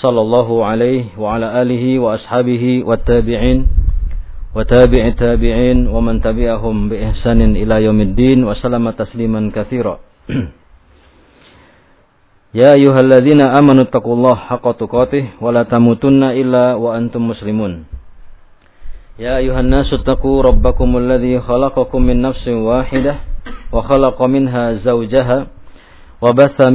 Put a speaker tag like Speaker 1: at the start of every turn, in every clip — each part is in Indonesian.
Speaker 1: sallallahu alaihi wa ala alihi wa tabi'in wa tabi'i tabi'in wa man tabi'ahum bi ihsanin ila yaumiddin wa sallama tasliman katsira Ya ayyuhalladzina amanu taqullaha haqqa tuqatih wa illa wa antum muslimun. Ya ayuhan nasu taqu rabbakum alladhi khalaqakum min nafsin wahidah wa khalaqa minha zawjaha wa batha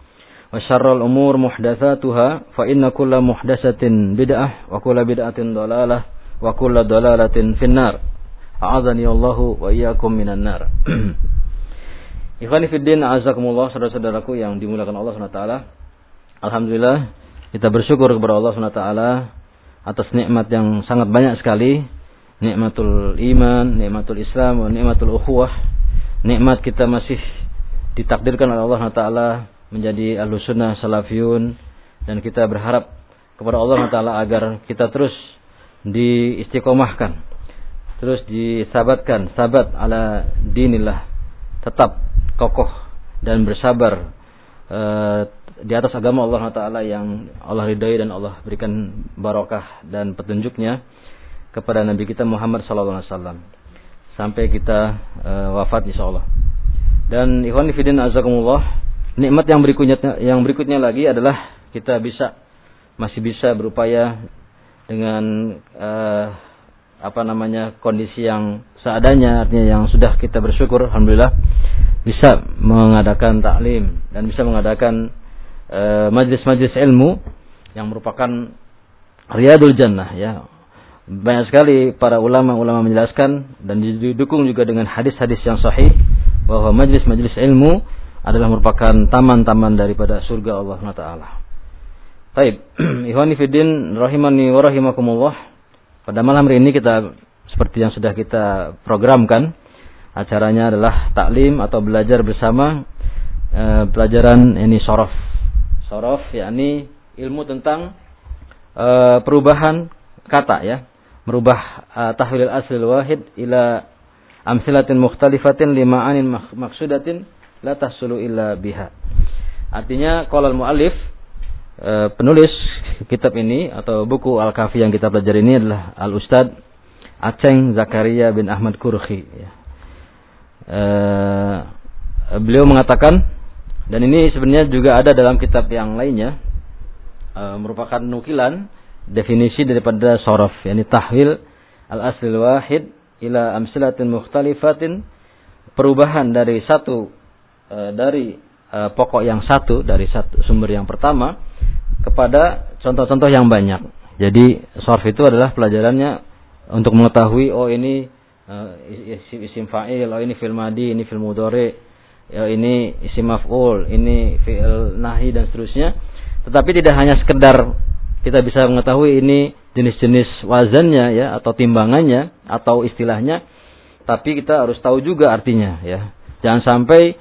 Speaker 1: wa syarrul umur muhdatsatuha fa inna kulla muhdatsatin bid'ah wa kulla bid'atin dhalalah wa kulla dhalalatin finnar a'adzani Allahu wa iyyakum minan nar Ikhwani fiddin azakumullah saudara-saudaraku yang dimuliakan Allah SWT Alhamdulillah kita bersyukur kepada Allah SWT atas nikmat yang sangat banyak sekali. Nikmatul iman, nikmatul Islam, nikmatul ukhuwah. Nikmat kita masih ditakdirkan oleh Allah SWT menjadi alusunah salafiyun dan kita berharap kepada Allah Taala agar kita terus diistiqomahkan, terus disabatkan, sabat ala dinillah, tetap kokoh dan bersabar uh, di atas agama Allah Taala yang Allah ridhai dan Allah berikan barokah dan petunjuknya kepada Nabi kita Muhammad Sallallahu Alaihi Wasallam sampai kita uh, wafat Insya Allah. Dan ikhwan fillah azakumullah Nikmat yang berikutnya yang berikutnya lagi adalah kita bisa masih bisa berupaya dengan uh, apa namanya kondisi yang seadanya artinya yang sudah kita bersyukur alhamdulillah bisa mengadakan taklim dan bisa mengadakan uh, majlis-majlis ilmu yang merupakan riyadul jannah ya. Banyak sekali para ulama-ulama menjelaskan dan didukung juga dengan hadis-hadis yang sahih bahwa majlis-majlis ilmu adalah merupakan taman-taman daripada surga Allah Taala. Baik, ikhwani fiddin rahimani wa rahimakumullah. Pada malam hari ini kita seperti yang sudah kita programkan, acaranya adalah taklim atau belajar bersama eh, pelajaran ini sorof. Sorof yakni ilmu tentang eh, perubahan kata ya, merubah eh, tahwil asli wahid ila amsilatin mukhtalifatin lima'anin maksudatin la tahsulu illa biha. Artinya qala muallif e, penulis kitab ini atau buku Al-Kafi yang kita pelajari ini adalah Al-Ustad Aceng Zakaria bin Ahmad Kurhi ya. E, beliau mengatakan dan ini sebenarnya juga ada dalam kitab yang lainnya e, merupakan nukilan definisi daripada sorof yakni tahwil al-aslil wahid ila amsilatin mukhtalifatin perubahan dari satu dari e, pokok yang satu dari satu sumber yang pertama kepada contoh-contoh yang banyak. Jadi sorf itu adalah pelajarannya untuk mengetahui oh ini uh, isim fa'il, oh ini fil madi, ini fil mudhari, ya ini isim maf'ul, ini fi'il nahi dan seterusnya. Tetapi tidak hanya sekedar kita bisa mengetahui ini jenis-jenis wazannya ya atau timbangannya atau istilahnya, tapi kita harus tahu juga artinya ya. Jangan sampai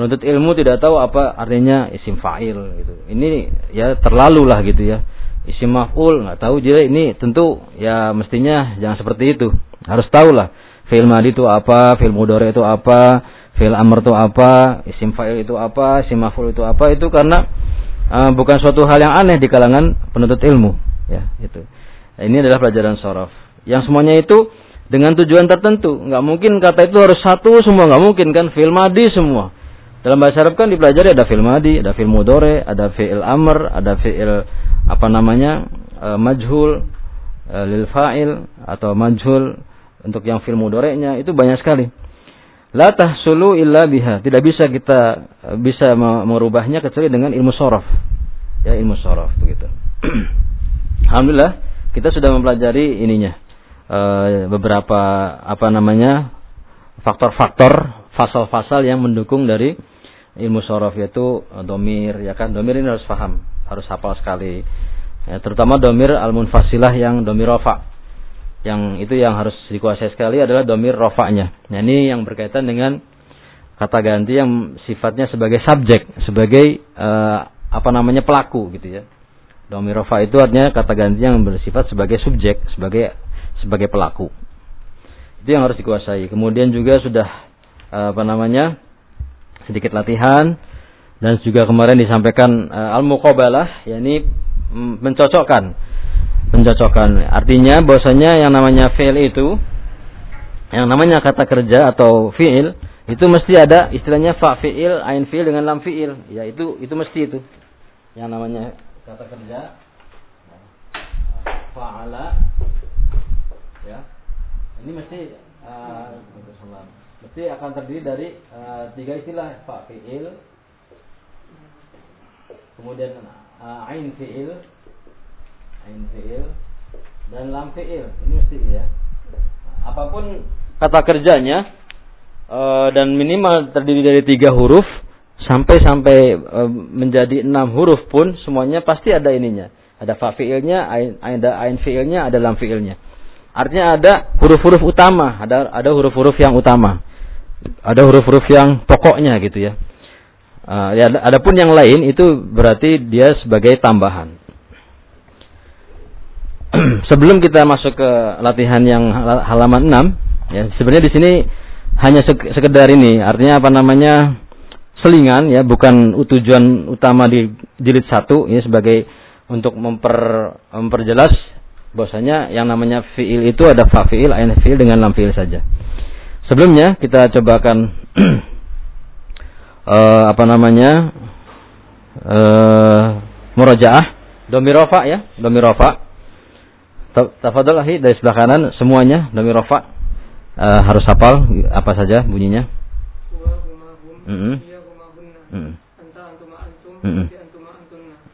Speaker 1: Penuntut ilmu tidak tahu apa artinya isim fa'il gitu. Ini ya terlalu lah gitu ya. Isim maf'ul nggak tahu jadi ini tentu ya mestinya jangan seperti itu. Harus tahu lah fi'il madi itu apa, fi'il mudhari itu apa, fi'il amr itu apa, isim fa'il itu apa, isim maf'ul itu apa itu karena uh, bukan suatu hal yang aneh di kalangan penuntut ilmu ya itu. Ini adalah pelajaran sorof. Yang semuanya itu dengan tujuan tertentu. Nggak mungkin kata itu harus satu semua, nggak mungkin kan. Fi'il madi semua Dalam bahasa Arab kan dipelajari ada fi'il madi, ada fi'il mudore, ada fi'il amr, ada fi'il apa namanya? E, majhul, e, lil fa'il atau majhul untuk yang fi'il mudorenya itu banyak sekali. La tahsulu illa biha. Tidak bisa kita bisa merubahnya kecuali dengan ilmu sorof. Ya ilmu sorof begitu. Alhamdulillah kita sudah mempelajari ininya e, beberapa apa namanya faktor-faktor fasal-fasal yang mendukung dari ilmu sorof yaitu eh, domir ya kan? Domir ini harus paham harus hafal sekali. Ya, terutama domir al munfasilah yang domir rofa. Yang itu yang harus dikuasai sekali adalah domir rofaknya nah ini yang berkaitan dengan kata ganti yang sifatnya sebagai subjek sebagai uh, apa namanya pelaku gitu ya. Domir rofa itu artinya kata ganti yang bersifat sebagai subjek sebagai sebagai pelaku. Itu yang harus dikuasai. Kemudian juga sudah uh, apa namanya sedikit latihan. Dan juga kemarin disampaikan uh, al-muqabalah yakni mm, mencocokkan. Mencocokkan. Artinya bahwasanya yang namanya fi'il itu yang namanya kata kerja atau fi'il itu mesti ada istilahnya fa fi'il ain fi'il dengan lam fi'il. Ya itu itu mesti itu. Yang namanya kata kerja. Fa'ala. Ya. Ini mesti uh, Mesti akan terdiri dari uh, tiga istilah fa fi'il, kemudian uh, ain fi'il, ain fi'il, dan lam fi'il. Ini mesti ya. Apa pun kata kerjanya uh, dan minimal terdiri dari tiga huruf sampai sampai uh, menjadi enam huruf pun semuanya pasti ada ininya. Ada fa fi'ilnya, ada ain fi'ilnya, ada lam fi'ilnya. Artinya ada huruf-huruf utama, ada ada huruf-huruf yang utama ada huruf-huruf yang pokoknya gitu ya. Uh, ya adapun yang lain itu berarti dia sebagai tambahan. Sebelum kita masuk ke latihan yang halaman 6, ya sebenarnya di sini hanya sekedar ini, artinya apa namanya? selingan ya, bukan tujuan utama di jilid satu ini sebagai untuk memper, memperjelas bahwasanya yang namanya fiil itu ada fa fiil, ain fiil dengan lam fiil saja. Sebelumnya kita cobakan uh, apa namanya uh, murojaah domirofa ya domirofa tafadhol dari sebelah kanan semuanya domirofa uh, harus hafal apa saja bunyinya.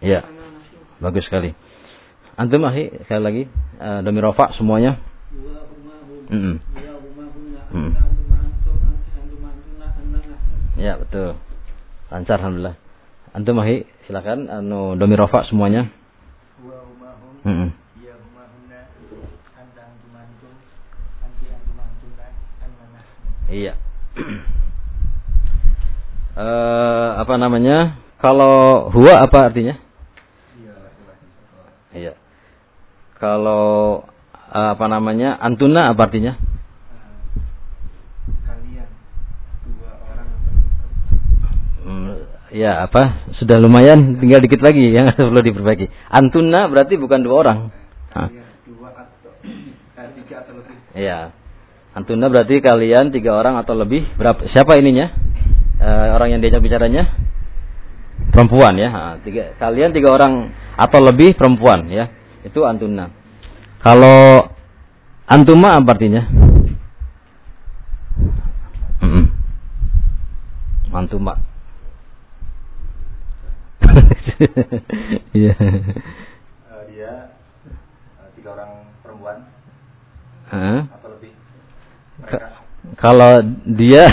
Speaker 1: Ya, bagus sekali. Antum ahi sekali lagi uh, domirofa semuanya. Mm -hmm. Hmm. Ya betul. Lancar alhamdulillah. Antum mahi silakan anu domi rofa semuanya. Hmm. Iya. uh, apa namanya? Kalau huwa apa artinya? Iya. Kalau apa namanya? Antuna apa artinya? Ya apa sudah lumayan tinggal dikit lagi yang perlu diperbaiki. Antuna berarti bukan dua orang. Iya. Antuna berarti kalian tiga orang atau lebih. Berapa? Siapa ininya? E, orang yang diajak bicaranya? Perempuan ya. Ha, tiga, kalian tiga orang atau lebih perempuan ya. Itu antuna. Kalau antuma apa artinya? Antuma.
Speaker 2: Iya. uh, dia uh, tiga orang perempuan
Speaker 1: huh? atau lebih. Kalau dia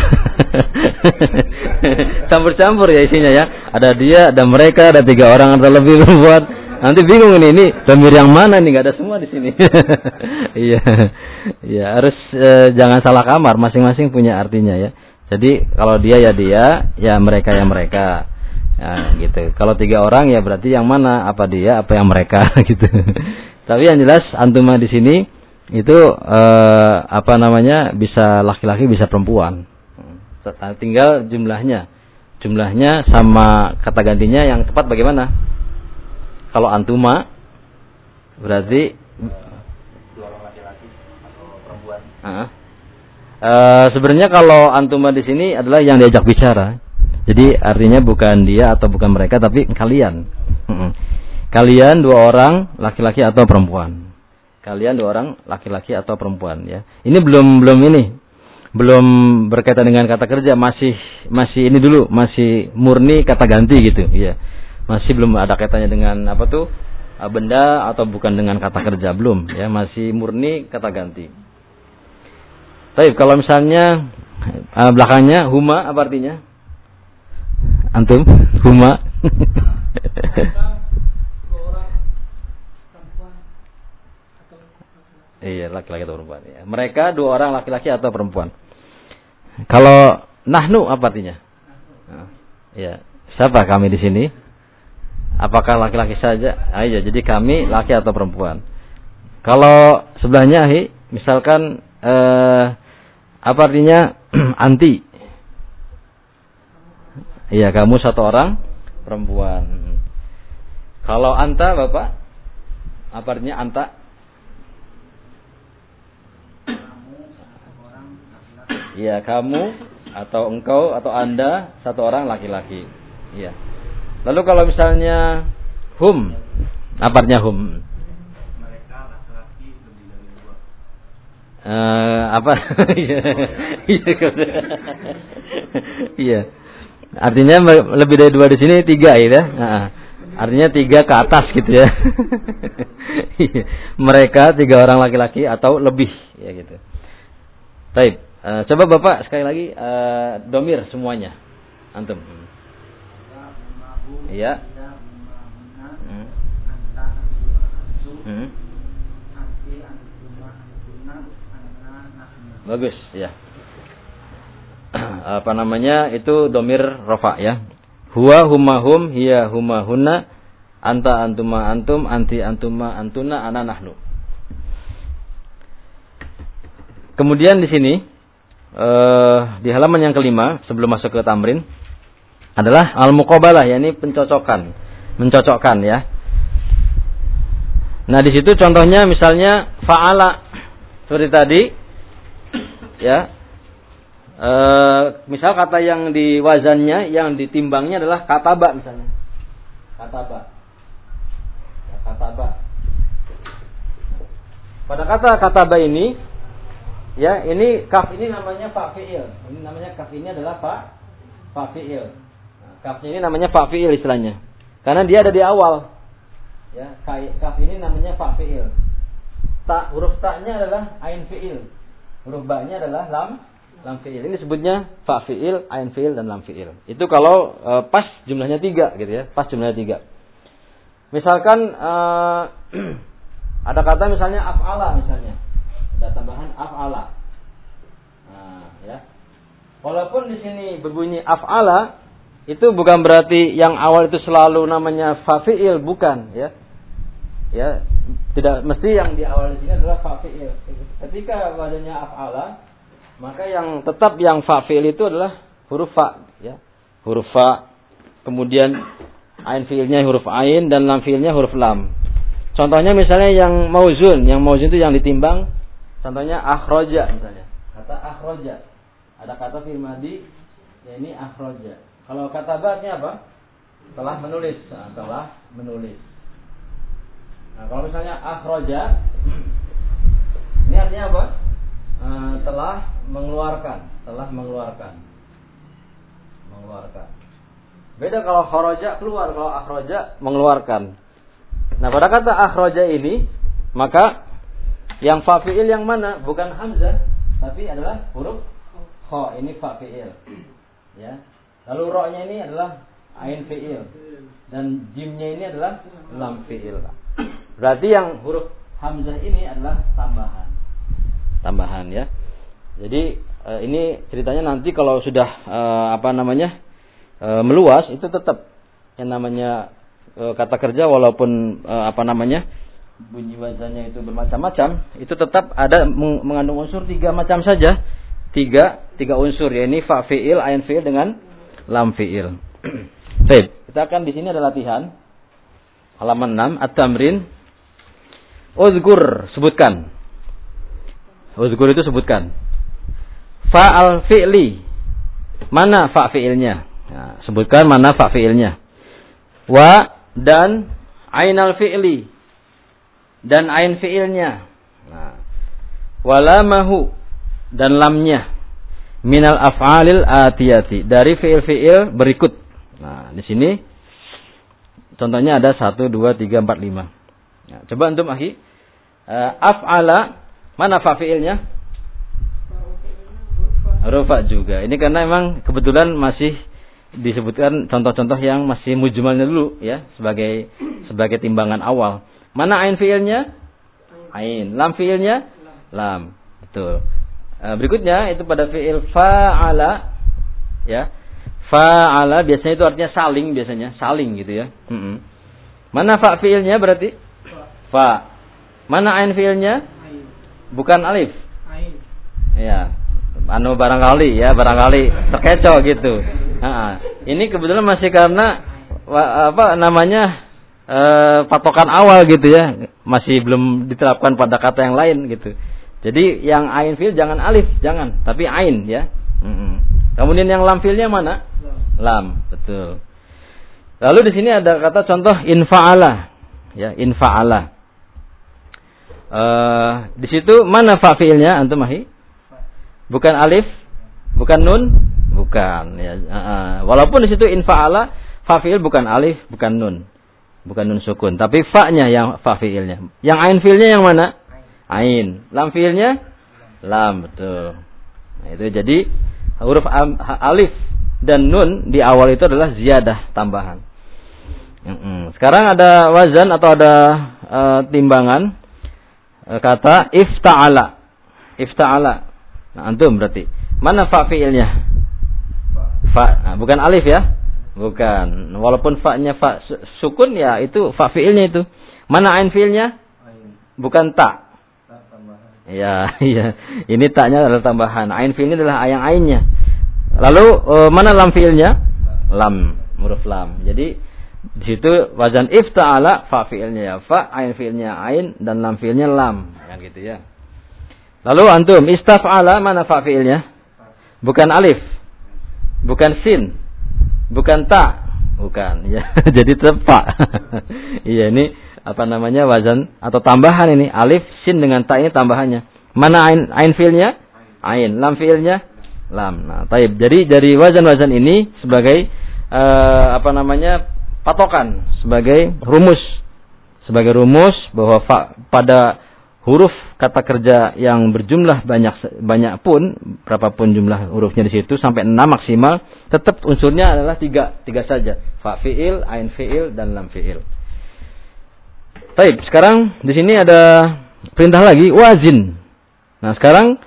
Speaker 1: campur-campur ya isinya ya. Ada dia, ada mereka, ada tiga orang atau lebih perempuan. Nanti bingung ini, ini domir yang mana nih? Gak ada semua di sini. Iya, iya harus eh, jangan salah kamar. Masing-masing punya artinya ya. Jadi kalau dia ya dia, ya mereka ya mereka. Ya, gitu. Kalau tiga orang ya berarti yang mana? Apa dia? Apa yang mereka? gitu. Tapi yang jelas antuma di sini itu eh, apa namanya bisa laki-laki bisa perempuan. Tinggal jumlahnya. Jumlahnya sama kata gantinya yang tepat bagaimana? Kalau antuma berarti
Speaker 2: dua orang laki-laki atau perempuan.
Speaker 1: Uh, sebenarnya kalau antuma di sini adalah yang diajak bicara Jadi artinya bukan dia atau bukan mereka tapi kalian. Kalian dua orang laki-laki atau perempuan. Kalian dua orang laki-laki atau perempuan ya. Ini belum belum ini. Belum berkaitan dengan kata kerja, masih masih ini dulu, masih murni kata ganti gitu, ya. Masih belum ada kaitannya dengan apa tuh? benda atau bukan dengan kata kerja belum ya, masih murni kata ganti. Tapi kalau misalnya uh, belakangnya huma apa artinya? Antum huma. Iya, laki-laki atau perempuan. Ya. Mereka dua orang laki-laki atau perempuan. Kalau nahnu apa artinya? Nah, ya, siapa kami di sini? Apakah laki-laki saja? Ah, iya, jadi kami laki atau perempuan. Kalau sebelahnya, hi, misalkan eh, apa artinya anti? Iya, kamu satu orang perempuan. Kalau anta, bapak, apa artinya anta? Iya, kamu atau engkau atau Anda satu orang laki-laki. Iya. Lalu kalau misalnya hum, apa artinya hum? Mereka laki-laki lebih dari dua. Uh, apa? Iya. iya. Artinya lebih dari dua di sini tiga ya. Nah, artinya tiga ke atas gitu ya. Iya. Mereka tiga orang laki-laki atau lebih ya gitu. Baik. Uh, coba Bapak sekali lagi uh, domir semuanya. Antum. Iya. Hmm. Hmm. Bagus, ya. Apa namanya? Itu domir rofa ya. Huwa humahum hiya humahunna anta antuma antum anti antuma antuna ana nahnu. Kemudian di sini uh, di halaman yang kelima sebelum masuk ke tamrin adalah al muqabalah yakni pencocokan, mencocokkan ya. Nah, di situ contohnya misalnya fa'ala seperti tadi ya. E, misal kata yang di wazannya, yang ditimbangnya adalah kataba misalnya. Kataba. Ya, kataba. Pada kata kataba ini Ya, ini kaf ini namanya fa fi'il. Ini namanya kaf ini adalah fa fa fi'il. Nah, kaf ini namanya fa fi'il istilahnya. Karena dia ada di awal. Ya, kaf ini namanya fa fi'il. Ta huruf ta-nya adalah ain fi'il. Huruf ba-nya adalah lam lam fi'il. Ini sebutnya fa fi'il, ain fi'il dan lam fi'il. Itu kalau e, pas jumlahnya tiga gitu ya, pas jumlahnya tiga. Misalkan e, ada kata misalnya af'ala misalnya ada tambahan af'ala. Nah, ya. Walaupun di sini berbunyi af'ala, itu bukan berarti yang awal itu selalu namanya fa'fi'il, bukan, ya. Ya, tidak mesti yang di awal di sini adalah fa'fi'il. Ketika wadahnya af'ala, maka yang tetap yang fa'fi'il itu adalah huruf fa, ya. Huruf fa, kemudian ain fi'ilnya huruf ain dan lam fi'ilnya huruf lam. Contohnya misalnya yang mauzun, yang mauzun itu yang ditimbang Contohnya akhroja misalnya. Kata akhroja. Ada kata firmadi, ya ini akhroja. Kalau kata artinya apa? Telah menulis. Nah, telah menulis. Nah, kalau misalnya akhroja, ini artinya apa? E, telah mengeluarkan. Telah mengeluarkan. Mengeluarkan. Beda kalau khoroja keluar, kalau akhroja mengeluarkan. Nah pada kata akhroja ini, maka yang fa'fi'il yang mana? Bukan hamzah, tapi adalah huruf kha. Ini fa'fi'il. Ya. Lalu ro-nya ini adalah ain fi'il dan jimnya ini adalah lam fi'il. Berarti yang huruf hamzah ini adalah tambahan. Tambahan ya. Jadi eh, ini ceritanya nanti kalau sudah eh, apa namanya? Eh, meluas itu tetap yang namanya kata kerja walaupun apa namanya? bunyi wazannya itu bermacam-macam, itu tetap ada mengandung unsur tiga macam saja. Tiga, tiga unsur, ya ini fa fi'il, ain fi'il dengan lam fi'il. Baik, kita akan di sini ada latihan. Halaman 6, at-tamrin. Uzgur, sebutkan. Uzgur itu sebutkan. Fa'al fi'li. Mana fa fi'ilnya? Nah, sebutkan mana fa fiilnya. Wa dan ainal fi'li dan ain fiilnya. Nah, walamahu dan lamnya minal af'alil atiyati dari fiil-fiil berikut. Nah, di sini contohnya ada 1 2 3 4 5. Nah, coba antum akhi uh, af'ala mana fa fiilnya? Rufa juga. Ini karena memang kebetulan masih disebutkan contoh-contoh yang masih mujmalnya dulu ya sebagai sebagai timbangan awal. Mana ain fiilnya? Ain. Lam fiilnya? Lam. Betul. Uh, berikutnya itu pada fiil fa'ala ya. Fa'ala biasanya itu artinya saling biasanya, saling gitu ya. Mana fa fiilnya berarti? Fa. Mana ain fiilnya? Bukan alif. Ain. Ya. Anu barangkali ya, barangkali terkecoh gitu. Nah, ini kebetulan masih karena apa namanya e, patokan awal gitu ya, masih belum diterapkan pada kata yang lain gitu. Jadi yang ain fil jangan alif, jangan, tapi ain ya. Mm Kemudian yang lam filnya mana? Lam. lam, betul. Lalu di sini ada kata contoh infaala, ya infaala. Uh, di situ mana fa fiilnya antum mahi? Bukan alif, bukan nun, Bukan ya. Uh, walaupun di situ infaala fa'il bukan alif, bukan nun. Bukan nun sukun, tapi fa-nya yang fa'ilnya. Yang ain fiilnya yang mana? Ain. Lam fiilnya? Lam, betul. Nah, itu jadi huruf alif dan nun di awal itu adalah ziyadah tambahan. Sekarang ada wazan atau ada uh, timbangan uh, kata ifta'ala. Ifta'ala. Nah, antum berarti. Mana fa fiilnya? Fa, nah, bukan alif ya? Bukan. Walaupun fa-nya fa sukun ya itu fa fiilnya itu. Mana ain fiilnya? Bukan tak. Ya, iya. Ini taknya adalah tambahan. Ain fiilnya adalah ayang ainnya. Lalu uh, mana lam fiilnya? Lam, huruf lam. Jadi di situ wazan ifta'ala fa fiilnya ya fa, ain fiilnya ain dan lam fiilnya lam. Kan gitu ya. Lalu antum istaf'ala mana fa fiilnya? Bukan alif bukan sin, bukan ta, bukan. Ya, jadi tepak. iya ini apa namanya wazan atau tambahan ini alif sin dengan ta ini tambahannya. Mana ain ain filnya? Ain. Lam filnya? Lam. Nah, taib. Jadi dari wazan-wazan ini sebagai uh, apa namanya patokan, sebagai rumus, sebagai rumus bahwa fa, pada huruf kata kerja yang berjumlah banyak banyak pun berapapun jumlah hurufnya di situ sampai enam maksimal tetap unsurnya adalah tiga tiga saja fa fiil ain fiil dan lam fiil Baik, sekarang di sini ada perintah lagi wazin. Nah, sekarang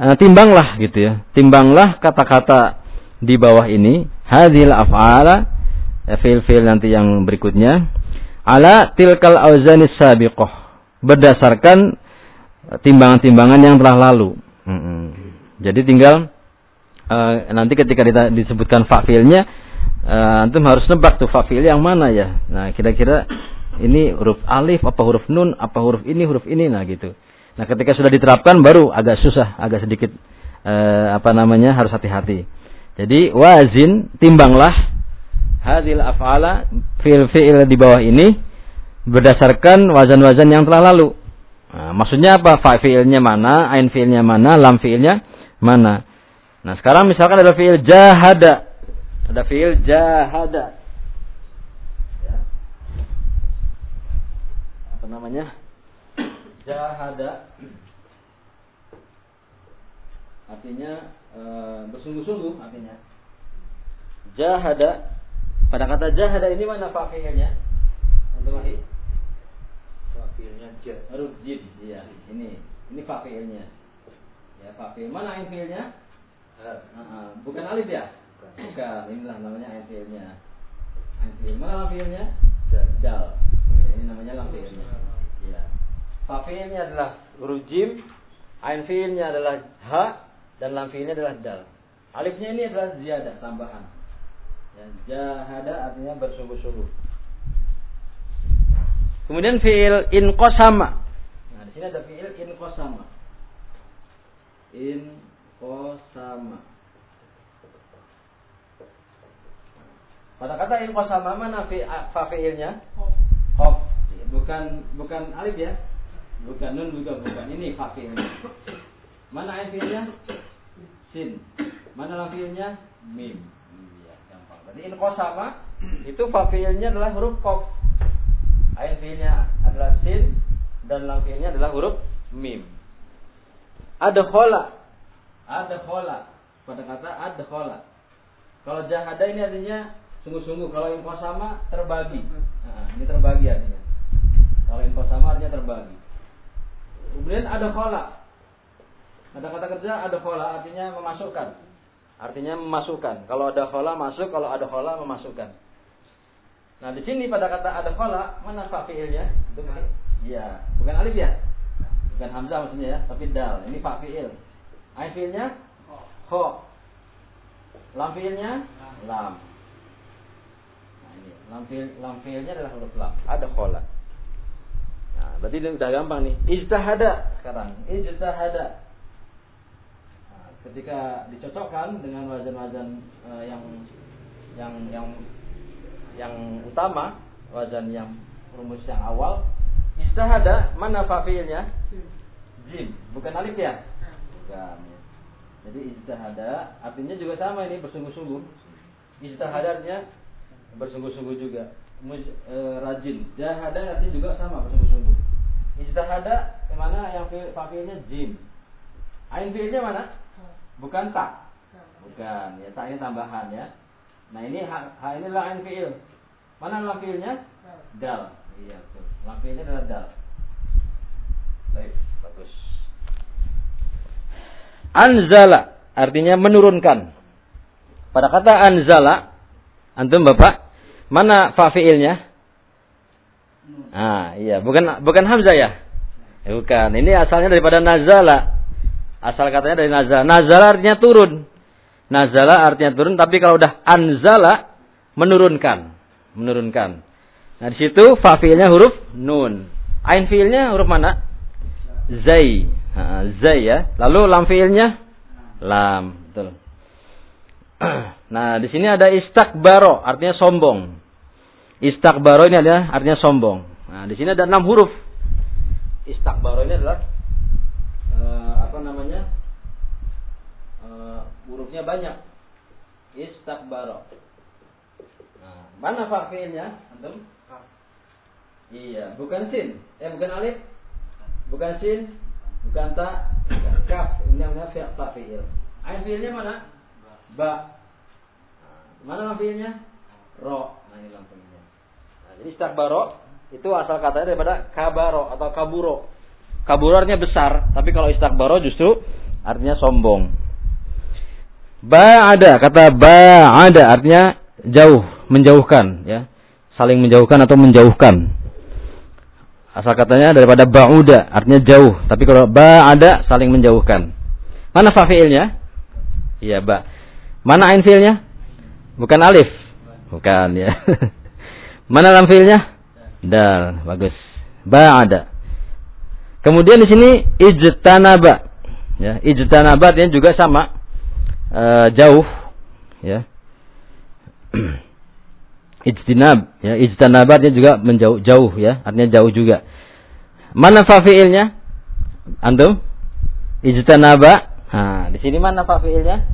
Speaker 1: uh, timbanglah gitu ya. Timbanglah kata-kata di bawah ini hadhil af'ala ya, fiil-fiil nanti yang berikutnya ala tilkal auzanis sabiqah berdasarkan timbangan-timbangan yang telah lalu. Mm -hmm. Jadi tinggal uh, nanti ketika disebutkan fa'ilnya uh, antum harus nebak tuh fa'il yang mana ya. Nah, kira-kira ini huruf alif apa huruf nun apa huruf ini huruf ini nah gitu. Nah, ketika sudah diterapkan baru agak susah, agak sedikit uh, apa namanya harus hati-hati. Jadi wazin timbanglah hadil af'ala fi'il di bawah ini berdasarkan wazan-wazan yang telah lalu. Nah, maksudnya apa? Fa fiilnya mana? Ain fiilnya mana? Lam fiilnya mana? Nah, sekarang misalkan ada fiil jahada. Ada fiil jahada. Ya. Apa namanya? Jahada. Artinya e, bersungguh-sungguh artinya. Jahada. Pada kata jahada ini mana fa fiilnya? Untuk Fakirnya jad. Huruf jid. Iya, ini. Ini fakirnya. Ya, fakir. Mana ain fiilnya? Uh, bukan alif ya? Bukan. Bukan. Inilah namanya ain fiilnya. Ain fiil. Mana lam fiilnya? Dal. Ya, ini namanya lam fiilnya. Ya. Fakirnya adalah huruf jim. Ain fiilnya adalah ha dan lam fiilnya adalah dal. Alifnya ini adalah ziyadah tambahan. Ya, jahada artinya bersungguh-sungguh. Kemudian fiil in qasama. Nah, di sini ada fiil in qasama. In qasama. Pada kata in qasama mana fi fa fi'ilnya? Khof. Bukan bukan alif ya. Bukan nun juga bukan. Ini fi'ilnya. Mana ain fi'ilnya? Sin. Mana lam fi'ilnya? Mim. Berarti in qasama itu fa fi'ilnya adalah huruf qaf. Ain fi'ilnya adalah sin dan lam fi'ilnya adalah huruf mim. Ada khola. Ada khola. Pada kata ada khola. Kalau jahada ini artinya sungguh-sungguh. Kalau info sama terbagi. Nah, ini terbagi artinya. Kalau info sama artinya terbagi. Kemudian ada khola. Ada kata kerja ada khola artinya memasukkan. Artinya memasukkan. Kalau ada khola masuk, kalau ada khola memasukkan. Nah di sini pada kata ada khola mana fa'ilnya? Itu ya, bukan alif ya? Bukan hamzah maksudnya ya, tapi dal. Ini fa'il. Ain fiilnya kho. Lam fiilnya lam. Nah, ini lam fiil lam fiilnya adalah huruf lam. Ada khola. Nah, berarti ini udah gampang nih. Ijtahada sekarang. Ijtahada. Ketika dicocokkan dengan wazan-wazan uh, yang yang yang yang utama, wazan yang rumus yang awal, ijtahada mana fa'ilnya? Jim, bukan alif ya? Bukan. Ya. Jadi ijtihada artinya juga sama ini bersungguh-sungguh. Ijtihada artinya bersungguh-sungguh juga. Muj, e, rajin. Jahada artinya juga sama bersungguh-sungguh. Ijtihada mana yang fakirnya jim. Ain fiilnya mana? Bukan tak. Bukan, ya taknya tambahan ya. Nah ini hak ha ini lah ain fiil. Mana lam fiilnya? Dal. Iya, betul. Lam fiilnya adalah dal. Baik, bagus. Anzala artinya menurunkan. Pada kata anzala, antum Bapak, mana fa'ilnya? Ah, iya, bukan bukan hamzah ya? Eh, bukan. Ini asalnya daripada nazala. Asal katanya dari nazala. Nazala artinya turun. Nazala artinya turun, tapi kalau udah anzala menurunkan, menurunkan. Nah, di situ fa'ilnya huruf nun. Ain fiilnya huruf mana? Zai zai ya. Lalu lam fiilnya lam, betul. Nah, di sini ada istakbaro, artinya sombong. Istakbaro ini adalah artinya sombong. Nah, di sini ada enam huruf. Istakbaro ini adalah? Uh, hurufnya banyak. Istakbaro. Nah, mana fa'ilnya? Antum? Iya, bukan sin. Eh, bukan alif. Bukan sin, bukan tak kaf ini namanya fi'il fi'il ain fi'ilnya mana ba nah, mana lam fi'ilnya ro nah ini lam fi'ilnya nah, jadi istakbaro itu asal katanya daripada kabaro atau kaburo kaburo artinya besar tapi kalau istakbaro justru artinya sombong ba ada kata ba ada artinya jauh menjauhkan ya saling menjauhkan atau menjauhkan Asal katanya daripada ba'uda, artinya jauh. Tapi kalau ba'ada saling menjauhkan. Mana fa'ilnya? Iya, ba. Mana ain fiilnya? Bukan alif. Bukan ya. Mana lam fiilnya? Dal. Bagus. Ba'ada. Kemudian di sini ijtanaba. Ya, ijtanaba artinya juga sama. Uh, jauh, ya. ijtinab ya. Ijtinabatnya juga menjauh jauh ya. Artinya jauh juga. Mana fa'ilnya antum? Ijtanaba nah di sini mana fa'ilnya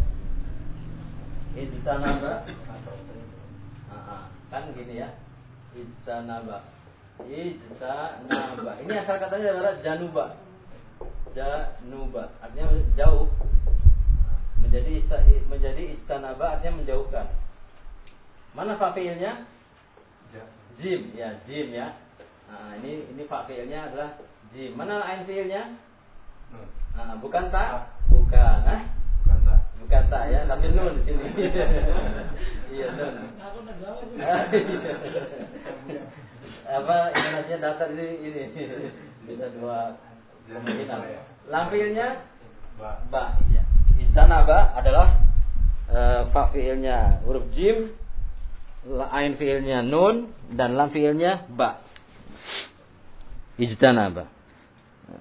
Speaker 1: ijtanaba nah, kan gini ya. Ijtanaba ijtanaba ini asal katanya adalah januba. Januba. Artinya jauh menjadi menjadi istanaba artinya menjauhkan Mana fa'ilnya? Jim, ya, jim ya. Nah, ini ini fa'ilnya adalah jim. Mana ain fiilnya? Nah, bukan tak? Bukan, ah? Bukan tak. Bukan tak ya, tapi nun di sini. iya, nun. Apa Indonesia data ini ini bisa dua kemungkinan. Lampilnya ba. Ba, iya. Istana ba adalah uh, fa'ilnya huruf jim ain fiilnya nun dan lam fiilnya ba. Ijtanaba.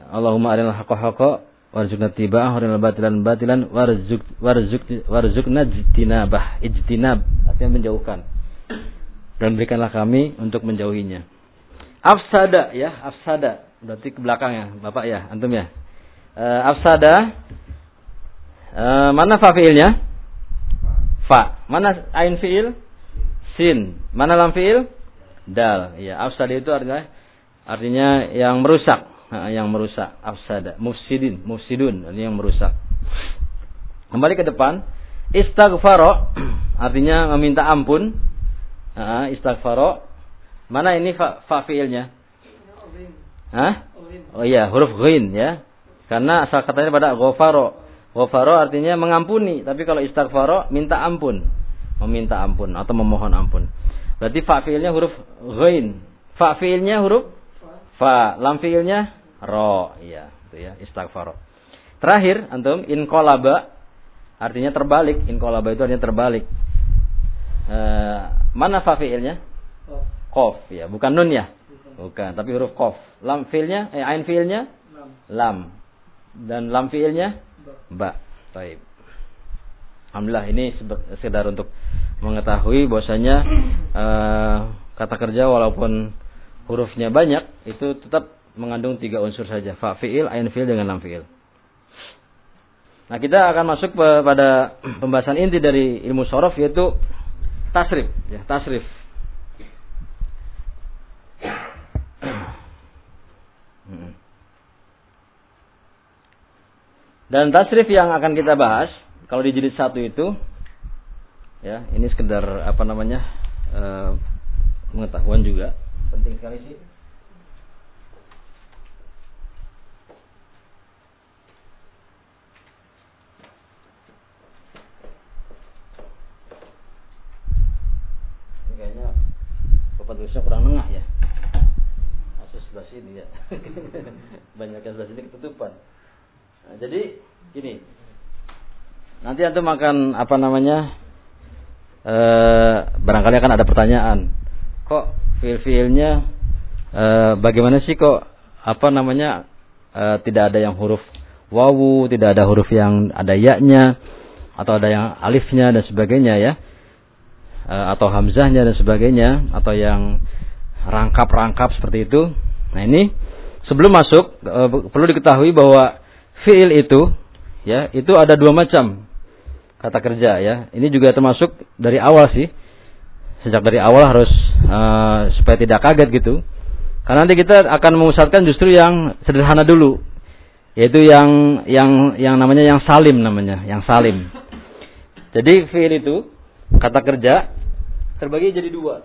Speaker 1: Allahumma arinal haqqa haqqa warzuqna tiba'ah wa batilan batilan warzuq warzuq warzuqna ijtinabah. Ijtinab artinya menjauhkan. dan berikanlah kami untuk menjauhinya. Afsada ya, afsada. Berarti ke belakang ya, Bapak ya, antum ya. Uh, afsada uh, mana fa fiilnya? Fa. Mana ain fiil? Sin. Mana lam fiil? Dal. Ya, afsada itu artinya artinya yang merusak, nah, yang merusak. Afsada, mufsidin, mufsidun, artinya yang merusak. Kembali ke depan, istighfaro artinya meminta ampun. Nah, istighfaro Mana ini fa, fa fiilnya? Hah? Oh iya, huruf ghin ya. Karena asal katanya pada ghafaro. Ghafaro artinya mengampuni, tapi kalau istighfaro minta ampun. Meminta ampun atau memohon ampun. Berarti fa fiilnya huruf ghin. Fa fiilnya huruf fa, lam fiilnya ro. Iya, itu ya. Terakhir antum inqalaba artinya terbalik. Inqalaba itu artinya terbalik. E, mana fa fiilnya? Kof ya, bukan nun ya. Bukan, tapi huruf kof. Lam fiilnya, eh ain fiilnya lam. Dan lam fiilnya ba. Baik. Alhamdulillah ini sekedar untuk mengetahui bahwasanya uh, kata kerja walaupun hurufnya banyak itu tetap mengandung tiga unsur saja. Fa fiil, ain fiil dengan lam fiil. Nah, kita akan masuk pada pembahasan inti dari ilmu sorof yaitu tasrif, ya, tasrif. Dan tasrif yang akan kita bahas kalau di jilid satu itu ya ini sekedar apa namanya e, pengetahuan juga penting sekali sih. Kayaknya bapak tulisnya kurang nengah ya. Masuk sebelah sini ya. Banyak yang sebelah sini ketutupan. Nah, jadi gini. Nanti antum makan apa namanya? E, barangkali akan ada pertanyaan. Kok fil-filnya e, bagaimana sih kok apa namanya? E, tidak ada yang huruf wawu, tidak ada huruf yang ada yaknya atau ada yang alifnya dan sebagainya ya. E, atau hamzahnya dan sebagainya atau yang rangkap-rangkap seperti itu. Nah, ini sebelum masuk e, perlu diketahui bahwa fiil itu ya itu ada dua macam kata kerja ya. Ini juga termasuk dari awal sih. Sejak dari awal harus uh, supaya tidak kaget gitu. Karena nanti kita akan memusatkan justru yang sederhana dulu yaitu yang yang yang namanya yang salim namanya yang salim. Jadi fiil itu kata kerja terbagi jadi dua.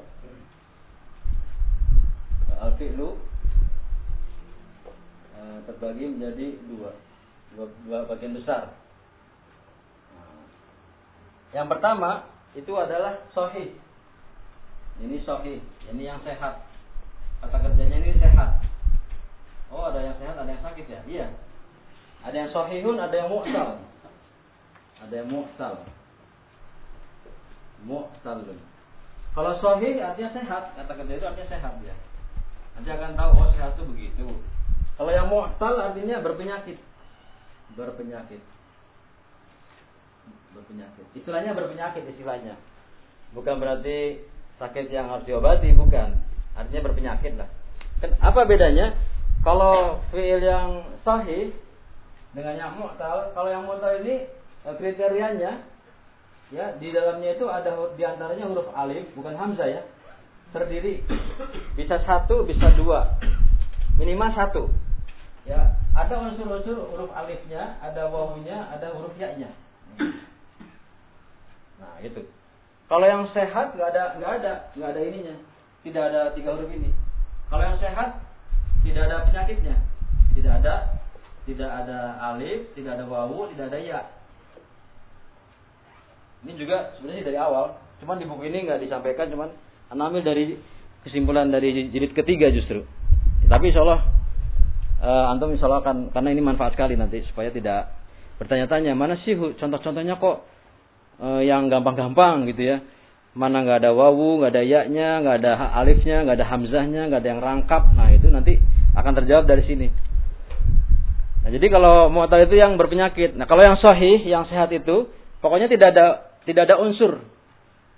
Speaker 1: Al fi'lu uh, terbagi menjadi dua dua, bagian besar. Nah, yang pertama itu adalah sohih. Ini sohih, ini yang sehat. Kata kerjanya ini sehat. Oh ada yang sehat, ada yang sakit ya? Iya. Ada yang sohihun, ada yang mu'tal. Ada yang mu'tal. Mu'talun. Kalau sohih artinya sehat, kata kerja itu artinya sehat ya. Nanti akan tahu oh sehat itu begitu. Kalau yang mu'tal artinya berpenyakit berpenyakit. Berpenyakit. Istilahnya berpenyakit istilahnya. Bukan berarti sakit yang harus diobati, bukan. Artinya berpenyakit lah. Kan apa bedanya? Kalau fiil yang sahih dengan yang mu'tal, kalau yang mu'tal ini eh, kriterianya ya di dalamnya itu ada di antaranya huruf alif bukan hamzah ya terdiri bisa satu bisa dua minimal satu ya ada unsur-unsur huruf alifnya, ada wawunya, ada huruf ya-nya. Nah, itu. Kalau yang sehat nggak ada nggak ada nggak ada ininya, tidak ada tiga huruf ini. Kalau yang sehat tidak ada penyakitnya, tidak ada tidak ada alif, tidak ada wawu, tidak ada ya. Ini juga sebenarnya dari awal, cuman di buku ini nggak disampaikan, cuman ambil dari kesimpulan dari jilid ketiga justru. Tapi insya Allah uh, antum Allah akan karena ini manfaat sekali nanti supaya tidak bertanya-tanya mana sih contoh-contohnya kok uh, yang gampang-gampang gitu ya. Mana nggak ada wawu nggak ada yaknya nggak ada alifnya nggak ada hamzahnya nggak ada yang rangkap. Nah itu nanti akan terjawab dari sini. Nah jadi kalau mu'tal itu yang berpenyakit nah kalau yang sahih yang sehat itu pokoknya tidak ada tidak ada unsur.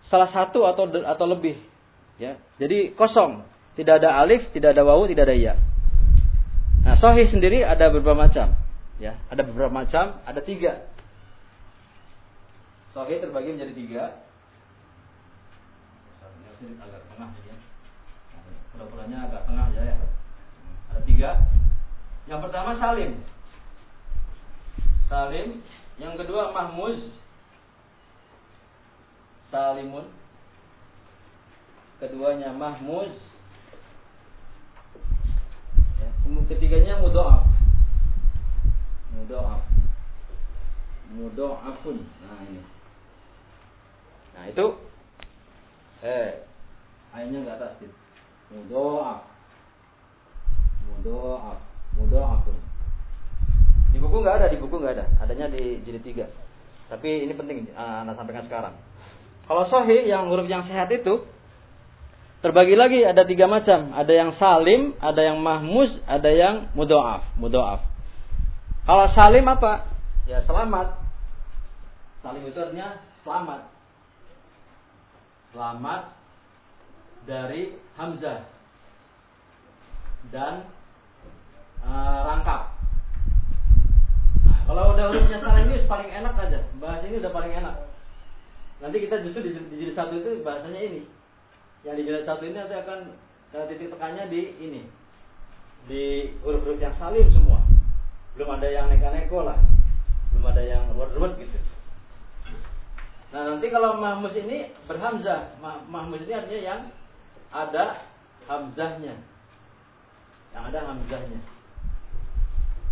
Speaker 1: Salah satu atau atau lebih Ya. Jadi kosong, tidak ada alif, tidak ada wawu, tidak ada ya. Nah, sahih sendiri ada beberapa macam. Ya, ada beberapa macam, ada tiga. Sahih terbagi menjadi tiga. Agak tengah ya. Pura-puranya agak tengah ya, ya. Ada tiga. Yang pertama salim. Salim. Yang kedua mahmuz. Salimun keduanya mahmuz ketiganya mudoaf mudoaf mudoafun nah ini. Nah itu eh ayatnya nggak atas mudoaf mudoaf mudoafun di buku nggak ada di buku nggak ada. Adanya di jilid tiga. Tapi ini penting uh, anda sampaikan sekarang. Kalau sahih yang huruf yang sehat itu Terbagi lagi ada tiga macam. Ada yang salim, ada yang mahmuz, ada yang mudoaf. Mudoaf. Kalau salim apa? Ya selamat. Salim itu artinya selamat. Selamat dari hamzah dan uh, rangkap. Nah, kalau udah hurufnya salim ini paling enak aja. Bahasa ini udah paling enak. Nanti kita justru di, di jilid satu itu bahasanya ini yang di satu ini nanti akan uh, titik tekannya di ini. Di huruf-huruf yang salim semua. Belum ada yang neko-neko lah. Belum ada yang ruwet-ruwet gitu. Nah nanti kalau mahmus ini berhamzah. Mahmus ini artinya yang ada hamzahnya. Yang ada hamzahnya.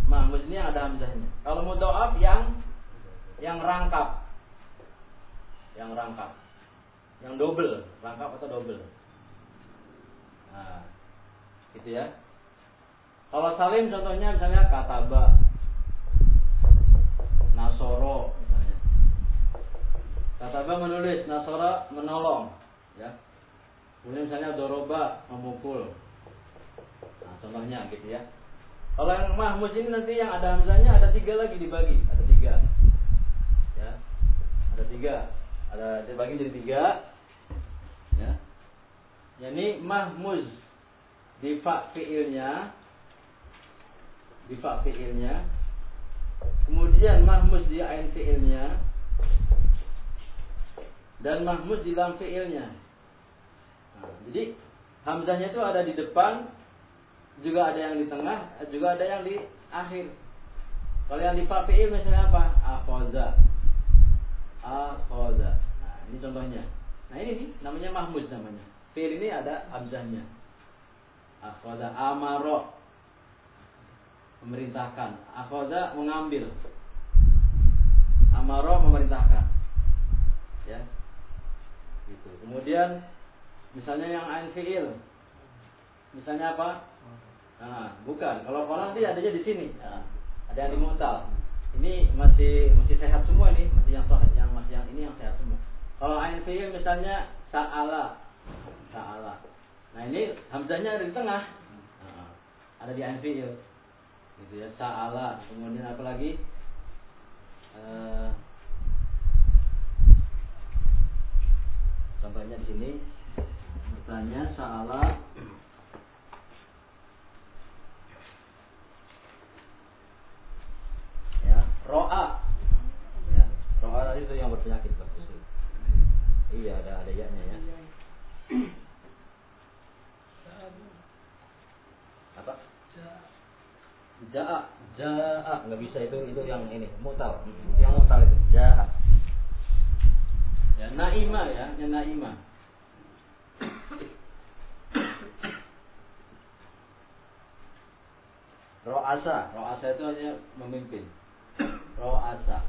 Speaker 1: Mahmus ini yang ada hamzahnya. Kalau mudoab yang yang rangkap. Yang rangkap yang double, rangkap atau double. Nah, gitu ya. Kalau salim contohnya misalnya kataba, nasoro misalnya. Kataba menulis, nasoro menolong, ya. Kemudian misalnya doroba memukul. Nah, contohnya gitu ya. Kalau yang mahmus ini nanti yang ada hamzahnya ada tiga lagi dibagi, ada tiga, ya, ada tiga, ada dibagi jadi tiga yakni mahmuz. Di fiilnya. Di fiilnya. Kemudian mahmuz di ain fiilnya. Dan mahmuz di lam fiilnya. Nah, jadi hamzahnya itu ada di depan juga ada yang di tengah juga ada yang di akhir. Kalau yang di fiil misalnya apa? Akhoza akhoza nah ini contohnya. Nah ini nih namanya mahmud namanya. Fi'il ini ada hamzahnya. Akhadha amaro memerintahkan. Akhadha mengambil. Amaro memerintahkan. Ya. Gitu. Kemudian misalnya yang ain fi'il. Misalnya apa? Nah, bukan. Kalau kolam dia adanya di sini. Nah, ada yang di mutal. Ini masih masih sehat semua nih, masih yang yang masih yang ini yang sehat semua. Kalau ain fi'il misalnya sa'ala. Sa'ala. Nah ini hamzahnya ada di tengah. Nah, ada di ain fi'il. Gitu ya, sa'ala. Kemudian apa lagi? Uh, contohnya di sini bertanya sa'ala ya ro'a ya ro'a itu yang berpenyakit bagus Iya ada ada ya ya. Apa? Jaa, jaa nggak bisa itu itu yang ini mutal, yang mutal itu jaa. Ya naima ya, yang naima. Ro'asa, ro'asa itu hanya memimpin. Ro'asa.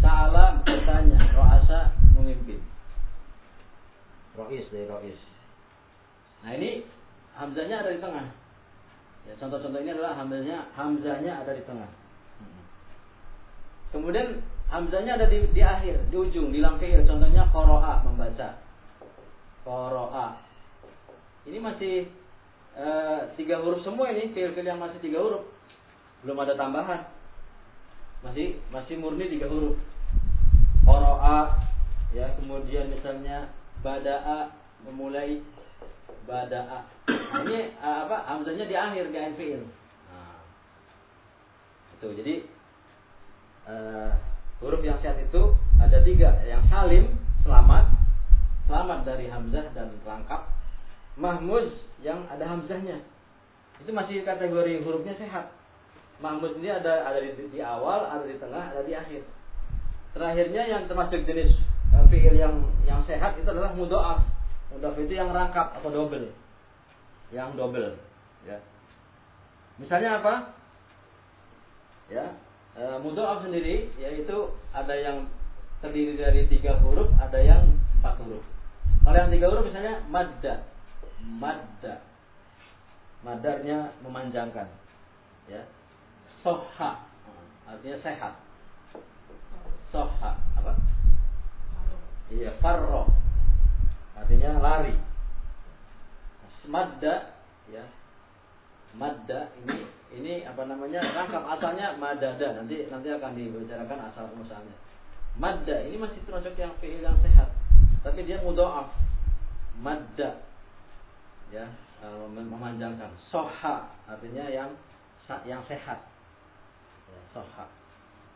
Speaker 1: Salam bertanya, ro'asa memimpin. Rois dari Rois. Nah ini Hamzahnya ada di tengah. Ya, contoh-contoh ini adalah Hamzahnya Hamzahnya ada di tengah. Kemudian Hamzahnya ada di, di akhir, di ujung, di fi'il. Contohnya koroa membaca. Koroa. Ini masih e, tiga huruf semua ini, fi'il-fi'il yang masih tiga huruf. Belum ada tambahan. Masih masih murni tiga huruf. Koroa, ya kemudian misalnya badaa memulai bada'a. Nah, ini uh, apa? Hamzahnya di akhir di akhir fiil. Nah, itu jadi uh, huruf yang sehat itu ada tiga. Yang salim selamat, selamat dari hamzah dan rangkap. Mahmuz yang ada hamzahnya. Itu masih kategori hurufnya sehat. Mahmuz ini ada ada di, di awal, ada di tengah, ada di akhir. Terakhirnya yang termasuk jenis fiil yang yang sehat itu adalah mudhoaf. Mudhoaf itu yang rangkap atau double. Yang double, ya. Misalnya apa? Ya, e, mudhoaf sendiri yaitu ada yang terdiri dari tiga huruf, ada yang empat huruf. Kalau yang tiga huruf misalnya madda, madda, madarnya memanjangkan, ya. Soha, artinya sehat. Soha, apa? Iya, farro, artinya lari. Madda, ya, madda ini ini apa namanya rangkap asalnya madada. Nanti nanti akan dibicarakan asal muasalnya madda ini masih termasuk yang fiil yang sehat. Tapi dia mudhaaf. Madda. Ya eh, memanjangkan. Soha artinya yang yang sehat. Ya, soha.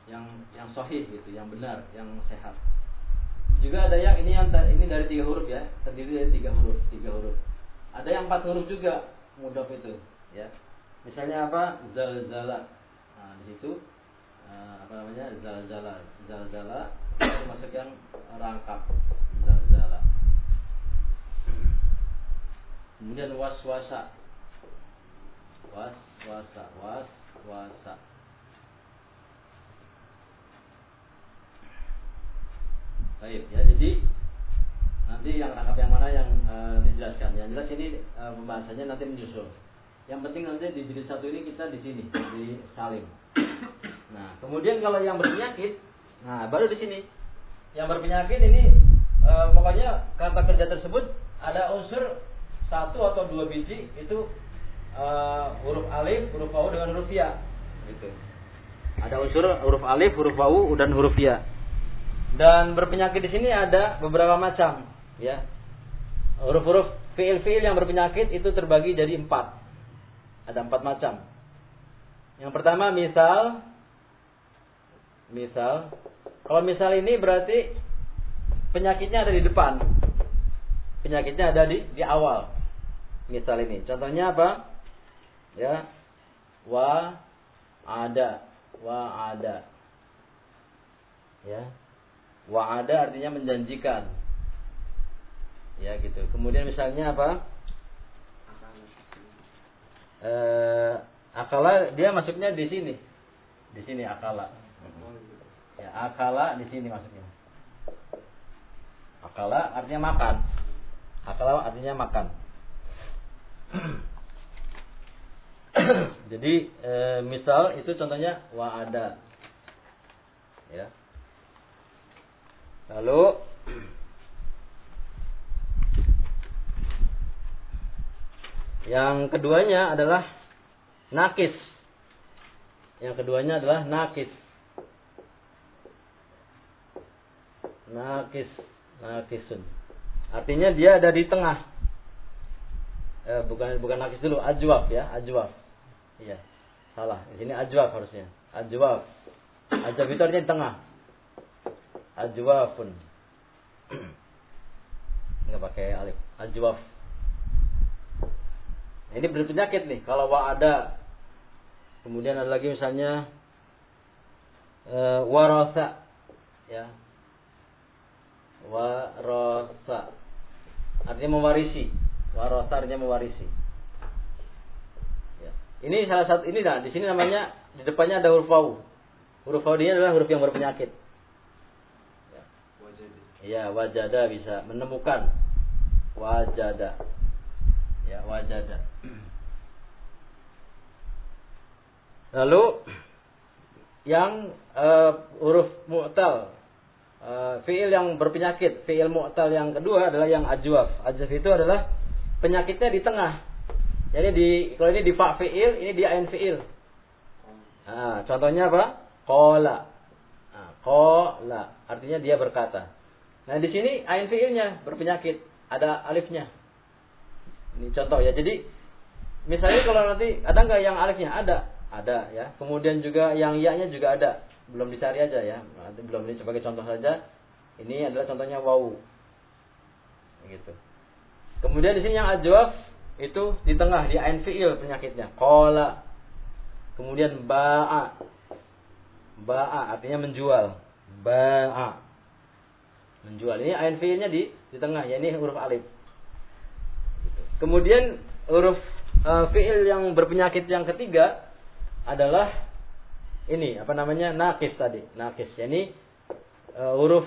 Speaker 1: Yang yang sohih gitu yang benar yang sehat juga ada yang ini yang ini dari tiga huruf ya terdiri dari tiga huruf tiga huruf ada yang empat huruf juga mudhof itu, ya. Misalnya apa? Zalzala. Nah, di situ uh, apa namanya? Zalzala. Zalzala itu masuk yang rangkap. Zalzala. Kemudian waswasa. Waswasa, waswasa. Baik, ya jadi Nanti yang rangkap yang mana yang uh, dijelaskan. Yang jelas ini uh, pembahasannya nanti menyusul. Yang penting nanti di jilid satu ini kita di sini di salim. Nah, kemudian kalau yang berpenyakit, nah baru di sini. Yang berpenyakit ini uh, pokoknya kata kerja tersebut ada unsur satu atau dua biji itu uh, huruf alif, huruf wau dengan huruf ya. Gitu. Ada unsur huruf alif, huruf wau dan huruf ya. Dan berpenyakit di sini ada beberapa macam ya. Huruf-huruf fiil-fiil yang berpenyakit itu terbagi jadi empat. Ada empat macam. Yang pertama misal. Misal. Kalau misal ini berarti penyakitnya ada di depan. Penyakitnya ada di di awal. Misal ini. Contohnya apa? Ya. Wa ada. Wa ada. Ya wa ada artinya menjanjikan. Ya gitu. Kemudian misalnya apa? Eh, akala dia masuknya di sini. Di sini akala. Ya akala di sini masuknya akala artinya makan. Akala artinya makan. Jadi e, misal itu contohnya wa ada ya lalu Yang keduanya adalah nakis. Yang keduanya adalah nakis. Nakis, nakisun. Artinya dia ada di tengah. Eh, bukan bukan nakis dulu, ajwaf ya, ajwaf. Iya. Salah. Di sini ajwaf harusnya. Ajwaf. Ajwaf itu artinya di tengah. Ajwafun. Enggak pakai alif. Ajwaf. Ini berpenyakit nih. Kalau wa ada, kemudian ada lagi misalnya e, warasa, ya, warasa, artinya mewarisi. Warasa artinya mewarisi. Ya. Ini salah satu ini dah. Di sini namanya di depannya ada huruf wau. Huruf wau adalah huruf yang berpenyakit. Ya. Wajada bisa menemukan. Wajada. Ya wajada. Lalu yang uh, huruf mu'tal uh, fiil yang berpenyakit fiil mu'tal yang kedua adalah yang ajwaf. Ajwaf itu adalah penyakitnya di tengah. Jadi di kalau ini di fa fiil ini di ain fiil. Nah, contohnya apa? Kola nah, kola artinya dia berkata nah di sini ain fiilnya berpenyakit ada alifnya. Ini contoh ya. Jadi misalnya kalau nanti ada nggak yang alifnya? Ada, ada ya. Kemudian juga yang iya-nya juga ada. Belum dicari aja ya. Nanti belum ini sebagai contoh saja. Ini adalah contohnya wau. Gitu. Kemudian di sini yang ajwaf itu di tengah di ain fiil penyakitnya. Qala. Kemudian ba'a. Ba'a artinya menjual. Ba'a. Menjual. Ini ain fiilnya di di tengah ya ini huruf alif. Kemudian huruf uh, fiil yang berpenyakit yang ketiga adalah ini apa namanya nakis tadi nakis ya ini uh, huruf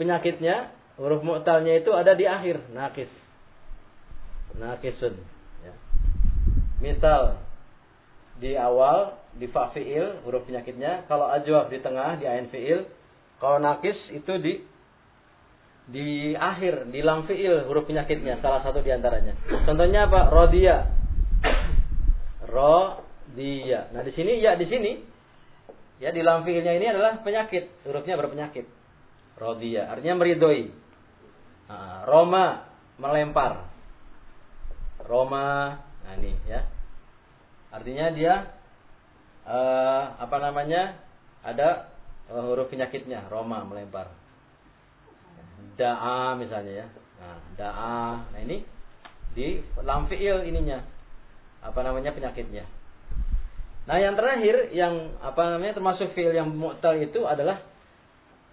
Speaker 1: penyakitnya huruf mu'talnya itu ada di akhir nakis nakisun ya. misal di awal di fa fiil huruf penyakitnya kalau ajwab di tengah di ain fiil kalau nakis itu di di akhir di lam fiil huruf penyakitnya salah satu di antaranya contohnya apa? Rodia rodia nah di sini ya di sini ya di lam fiilnya ini adalah penyakit. Hurufnya berpenyakit. Rodia artinya meridoi. Nah, roma melempar. Roma nah ini ya. Artinya dia uh, apa namanya ada uh, huruf penyakitnya. Roma melempar da'a misalnya ya. Nah, da'a. Nah, ini di lam fi'il ininya. Apa namanya penyakitnya. Nah, yang terakhir yang apa namanya termasuk fi'il yang mu'tal itu adalah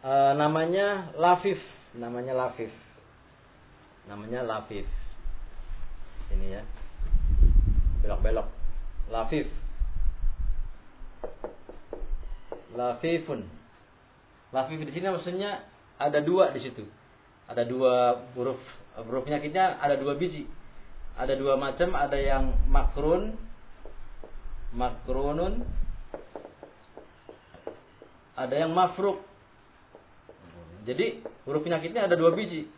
Speaker 1: e, namanya lafif, namanya lafif. Namanya lafif. Ini ya. Belok-belok. Lafif. Lafifun. Lafif di sini maksudnya ada dua di situ. Ada dua huruf huruf penyakitnya ada dua biji. Ada dua macam ada yang makrun makrunun ada yang mafruk. Jadi huruf penyakitnya ada dua biji.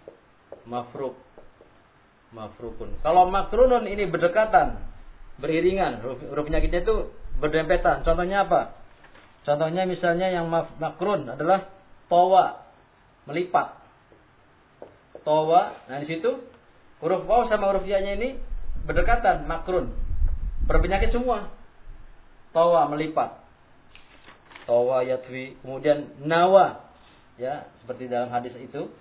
Speaker 1: Mafruk mafrukun. Kalau makrunun ini berdekatan beriringan huruf, huruf penyakitnya itu berdempetan. Contohnya apa? Contohnya misalnya yang makrun adalah tawa melipat towa. Nah di situ huruf waw sama huruf ya-nya ini berdekatan, makrun. Berpenyakit semua. Towa melipat. Towa yatwi. Kemudian nawa. Ya, seperti dalam hadis itu.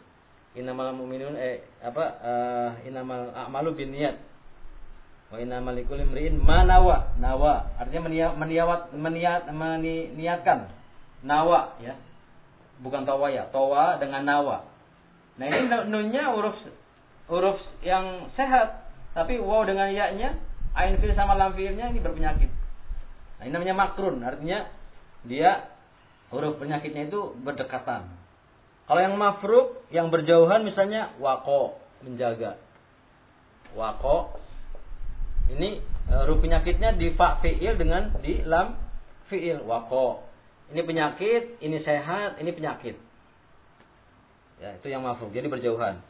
Speaker 1: Innamal mu'minun eh apa uh, innamal a'malu binniyat. Wa innamal likulli imri'in manawa. Nawa artinya meniat meniat meniatkan. Nawa ya. Bukan tawa ya. Tawa dengan nawa Nah ini nunnya huruf huruf yang sehat, tapi wow dengan ya-nya, ain fil sama lam filnya ini berpenyakit. Nah ini namanya makrun, artinya dia huruf penyakitnya itu berdekatan. Kalau yang mafruk, yang berjauhan misalnya wako, menjaga. Wako, ini e, huruf penyakitnya di fa fi'il dengan di lam fi'il. Wako. Ini penyakit, ini sehat, ini penyakit. Ya, itu yang mafhum. Jadi berjauhan.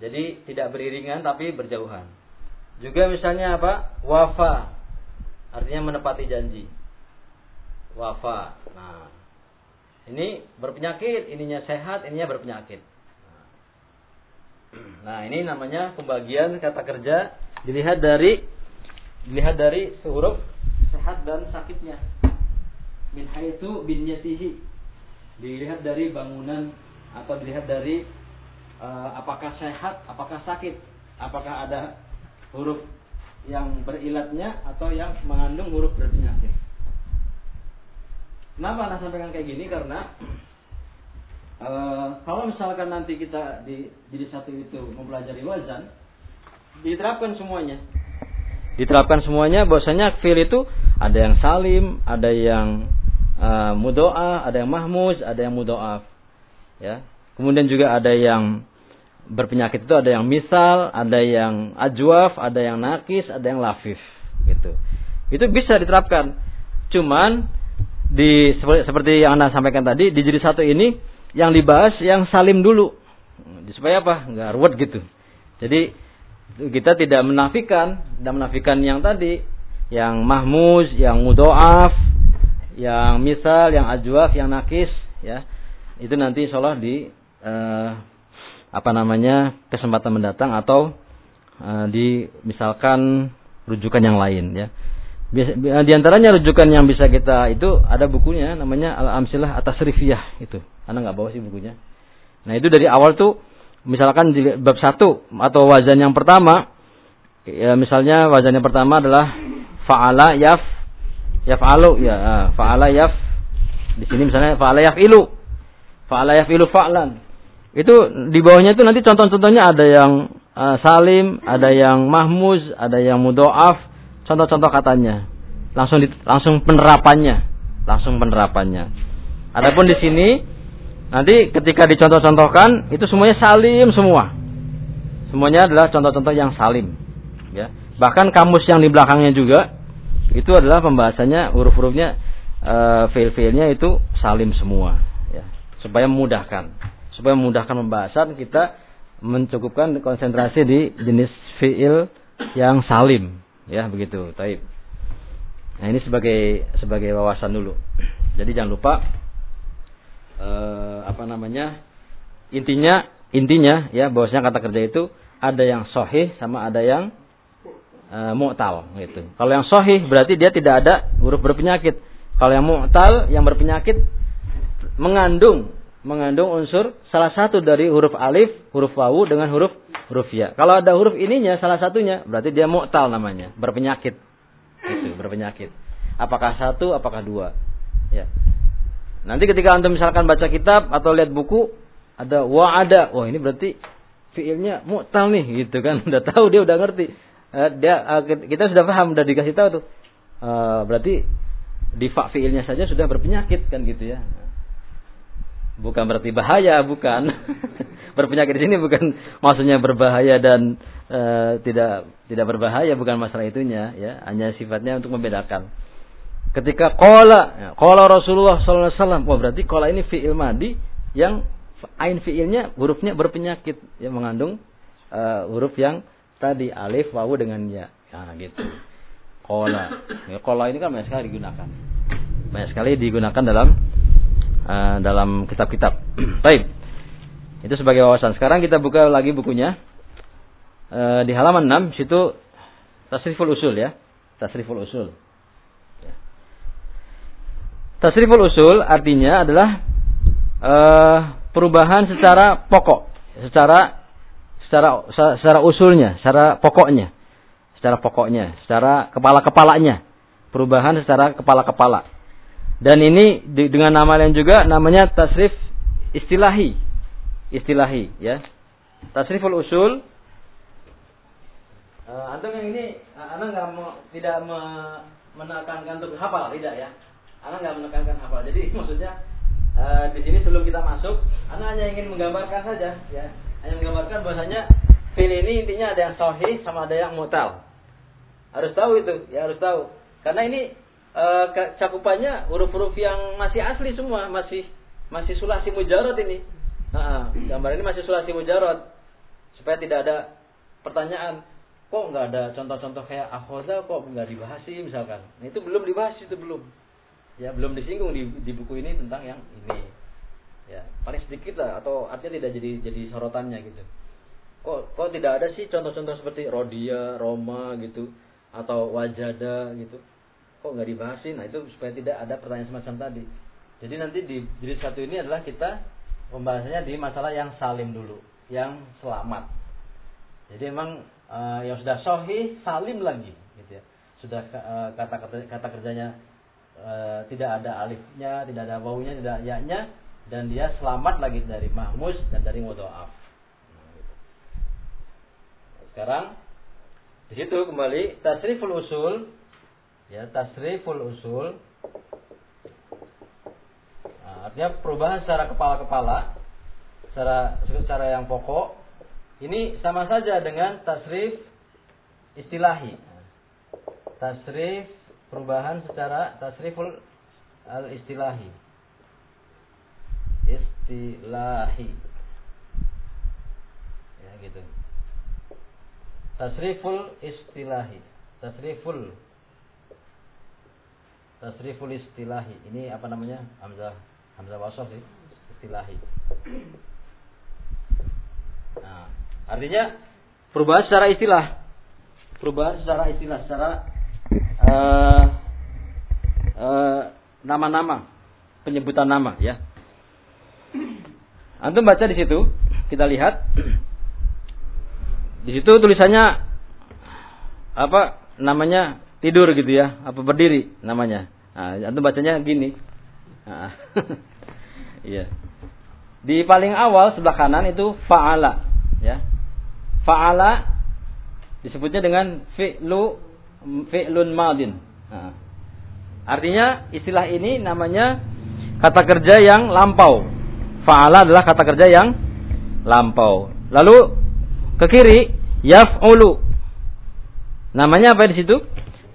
Speaker 1: Jadi tidak beriringan tapi berjauhan. Juga misalnya apa? Wafa. Artinya menepati janji. Wafa. Nah, ini berpenyakit, ininya sehat, ininya berpenyakit. Nah, ini namanya pembagian kata kerja dilihat dari dilihat dari huruf sehat dan sakitnya. Min haitsu bin yatihi. Dilihat dari bangunan atau dilihat dari uh, apakah sehat, apakah sakit, apakah ada huruf yang berilatnya atau yang mengandung huruf berpenyakit. Kenapa Anda sampaikan kayak gini? Karena uh, kalau misalkan nanti kita di jadi satu itu mempelajari wazan, diterapkan semuanya. Diterapkan semuanya, bahwasanya fil itu ada yang salim, ada yang uh, mudoa, ada yang mahmuz, ada yang mudoaf. Ya. Kemudian juga ada yang berpenyakit itu ada yang misal ada yang ajwaf ada yang nakis ada yang lafif gitu. Itu bisa diterapkan. Cuman di seperti yang anda sampaikan tadi di jadi satu ini yang dibahas yang salim dulu. Supaya apa? Nggak ruwet gitu. Jadi kita tidak menafikan dan menafikan yang tadi yang mahmuz yang mudoaf yang misal yang ajwaf yang nakis ya itu nanti insya Allah di uh, apa namanya kesempatan mendatang atau uh, di misalkan rujukan yang lain ya. Biasa, di antaranya rujukan yang bisa kita itu ada bukunya namanya Al-Amsilah atas Rifiyah itu. Anda nggak bawa sih bukunya. Nah itu dari awal tuh misalkan di bab satu atau wazan yang pertama ya misalnya wazan yang pertama adalah faala yaf yafalu ya faala yaf di sini misalnya faala yafilu faala yafilu fa'lan itu di bawahnya itu nanti contoh-contohnya ada yang uh, salim ada yang mahmuz ada yang mudoaf contoh-contoh katanya. Langsung di, langsung penerapannya, langsung penerapannya. Adapun di sini nanti ketika dicontoh-contohkan itu semuanya salim semua. Semuanya adalah contoh-contoh yang salim. Ya. Bahkan kamus yang di belakangnya juga itu adalah pembahasannya huruf-hurufnya e, fail-failnya itu salim semua ya. Supaya memudahkan. Supaya memudahkan pembahasan kita mencukupkan konsentrasi di jenis fiil yang salim Ya, begitu. Taib. Nah, ini sebagai sebagai wawasan dulu. Jadi jangan lupa eh, apa namanya? Intinya intinya ya bahwasanya kata kerja itu ada yang sahih sama ada yang eh, mu'tal gitu. Kalau yang sahih berarti dia tidak ada huruf berpenyakit. Kalau yang mu'tal yang berpenyakit mengandung mengandung unsur salah satu dari huruf alif, huruf wawu dengan huruf huruf ya. Kalau ada huruf ininya salah satunya, berarti dia mu'tal namanya, berpenyakit. Itu, berpenyakit. Apakah satu, apakah dua? Ya. Nanti ketika antum misalkan baca kitab atau lihat buku ada wa ada, oh ini berarti fiilnya mu'tal nih gitu kan. Udah tahu dia udah ngerti. Uh, dia uh, kita sudah paham udah dikasih tahu tuh. Uh, berarti di fa fiilnya saja sudah berpenyakit kan gitu ya. Bukan berarti bahaya, bukan. Berpenyakit di sini bukan maksudnya berbahaya dan e, tidak tidak berbahaya, bukan masalah itunya, ya. Hanya sifatnya untuk membedakan. Ketika kola, ya, kola Rasulullah SAW, wah berarti kola ini fiil madi yang ain fiilnya hurufnya berpenyakit, yang mengandung e, huruf yang tadi alif wawu dengan ya, nah gitu. Kola, ya, kola ini kan banyak sekali digunakan, banyak sekali digunakan dalam Eh, dalam kitab-kitab. Baik. Itu sebagai wawasan. Sekarang kita buka lagi bukunya. Uh, di halaman 6 situ tasriful usul ya. Tasriful usul. Ya. Tasriful usul artinya adalah uh, perubahan secara pokok, secara secara secara usulnya, secara pokoknya, secara pokoknya, secara kepala-kepalanya, perubahan secara kepala-kepala. Dan ini dengan nama lain juga namanya tasrif istilahi. Istilahi ya. Tasriful usul. Uh, antum yang ini uh, anak nggak mau tidak me, menekankan untuk hafal tidak ya. Anak nggak menekankan hafal. Jadi maksudnya uh, di sini sebelum kita masuk, anak hanya ingin menggambarkan saja ya. Hanya menggambarkan bahwasanya fil ini intinya ada yang sahih sama ada yang mutal. Harus tahu itu, ya harus tahu. Karena ini uh, cakupannya huruf-huruf yang masih asli semua, masih masih sulasi mujarot ini. Nah, gambar ini masih sulasi mujarot supaya tidak ada pertanyaan kok nggak ada contoh-contoh kayak akhoda kok nggak dibahas sih misalkan. Nah, itu belum dibahas itu belum. Ya belum disinggung di, di buku ini tentang yang ini. Ya paling sedikit lah atau artinya tidak jadi jadi sorotannya gitu. Kok kok tidak ada sih contoh-contoh seperti Rodia, Roma gitu atau Wajada gitu? Kok nggak dibahasin? Nah itu supaya tidak ada pertanyaan semacam tadi. Jadi nanti di jilid satu ini adalah kita pembahasannya di masalah yang salim dulu yang selamat. Jadi emang uh, yang sudah sohi salim lagi gitu ya. Sudah uh, kata, kata kata kerjanya uh, tidak ada alifnya tidak ada wawunya tidak yaknya dan dia selamat lagi dari mahmus dan dari gitu. sekarang di situ kembali tasriful usul ya tasriful usul. Nah, artinya perubahan secara kepala-kepala secara secara yang pokok ini sama saja dengan tasrif istilahi. Tasrif perubahan secara tasriful al istilahi istilahi ya gitu tasriful istilahi tasriful tasriful istilahi. Ini apa namanya? Hamzah Hamzah wasaf sih, istilahi. Nah, artinya perubahan secara istilah. Perubahan secara istilah, secara uh, uh, nama-nama, penyebutan nama ya. Antum baca di situ, kita lihat. Di situ tulisannya apa namanya tidur gitu ya, apa berdiri namanya. Nah, antum bacanya gini. Nah, iya. Di paling awal sebelah kanan itu fa'ala, ya. Fa'ala disebutnya dengan fi'lu fi'lun madin. Nah, artinya istilah ini namanya kata kerja yang lampau. Fa'ala adalah kata kerja yang lampau. Lalu ke kiri yaf'ulu. Namanya apa di situ?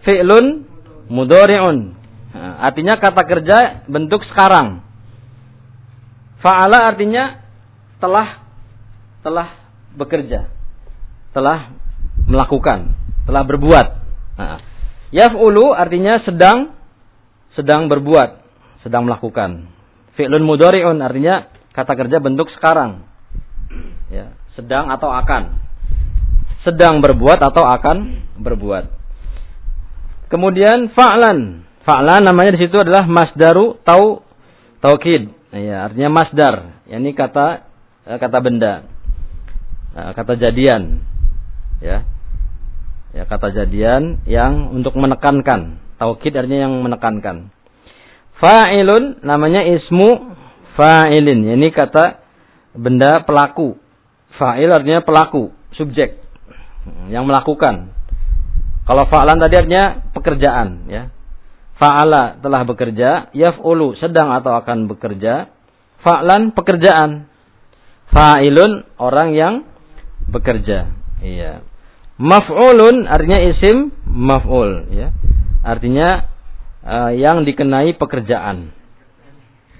Speaker 1: Fi'lun mudhari'un. Artinya kata kerja bentuk sekarang. Fa'ala artinya telah telah bekerja, telah melakukan, telah berbuat. Nah, yaf'ulu artinya sedang sedang berbuat, sedang melakukan. Fi'lun mudhari'un artinya kata kerja bentuk sekarang. Ya, sedang atau akan. Sedang berbuat atau akan berbuat. Kemudian fa'lan. Fa'lan namanya di situ adalah masdaru tau taukid. Ya, artinya masdar, yakni kata eh, kata benda. Eh, kata jadian. Ya. Ya, kata jadian yang untuk menekankan. Taukid artinya yang menekankan. Fa'ilun namanya ismu fa'ilin, yakni kata benda pelaku. Fa'il artinya pelaku, subjek yang melakukan. Kalau fa'lan tadi artinya pekerjaan, ya. Fa'ala telah bekerja, yaf'ulu sedang atau akan bekerja, fa'lan pekerjaan. Fa'ilun orang yang bekerja. Iya. Maf'ulun artinya isim maf'ul, ya. Artinya uh, yang dikenai pekerjaan.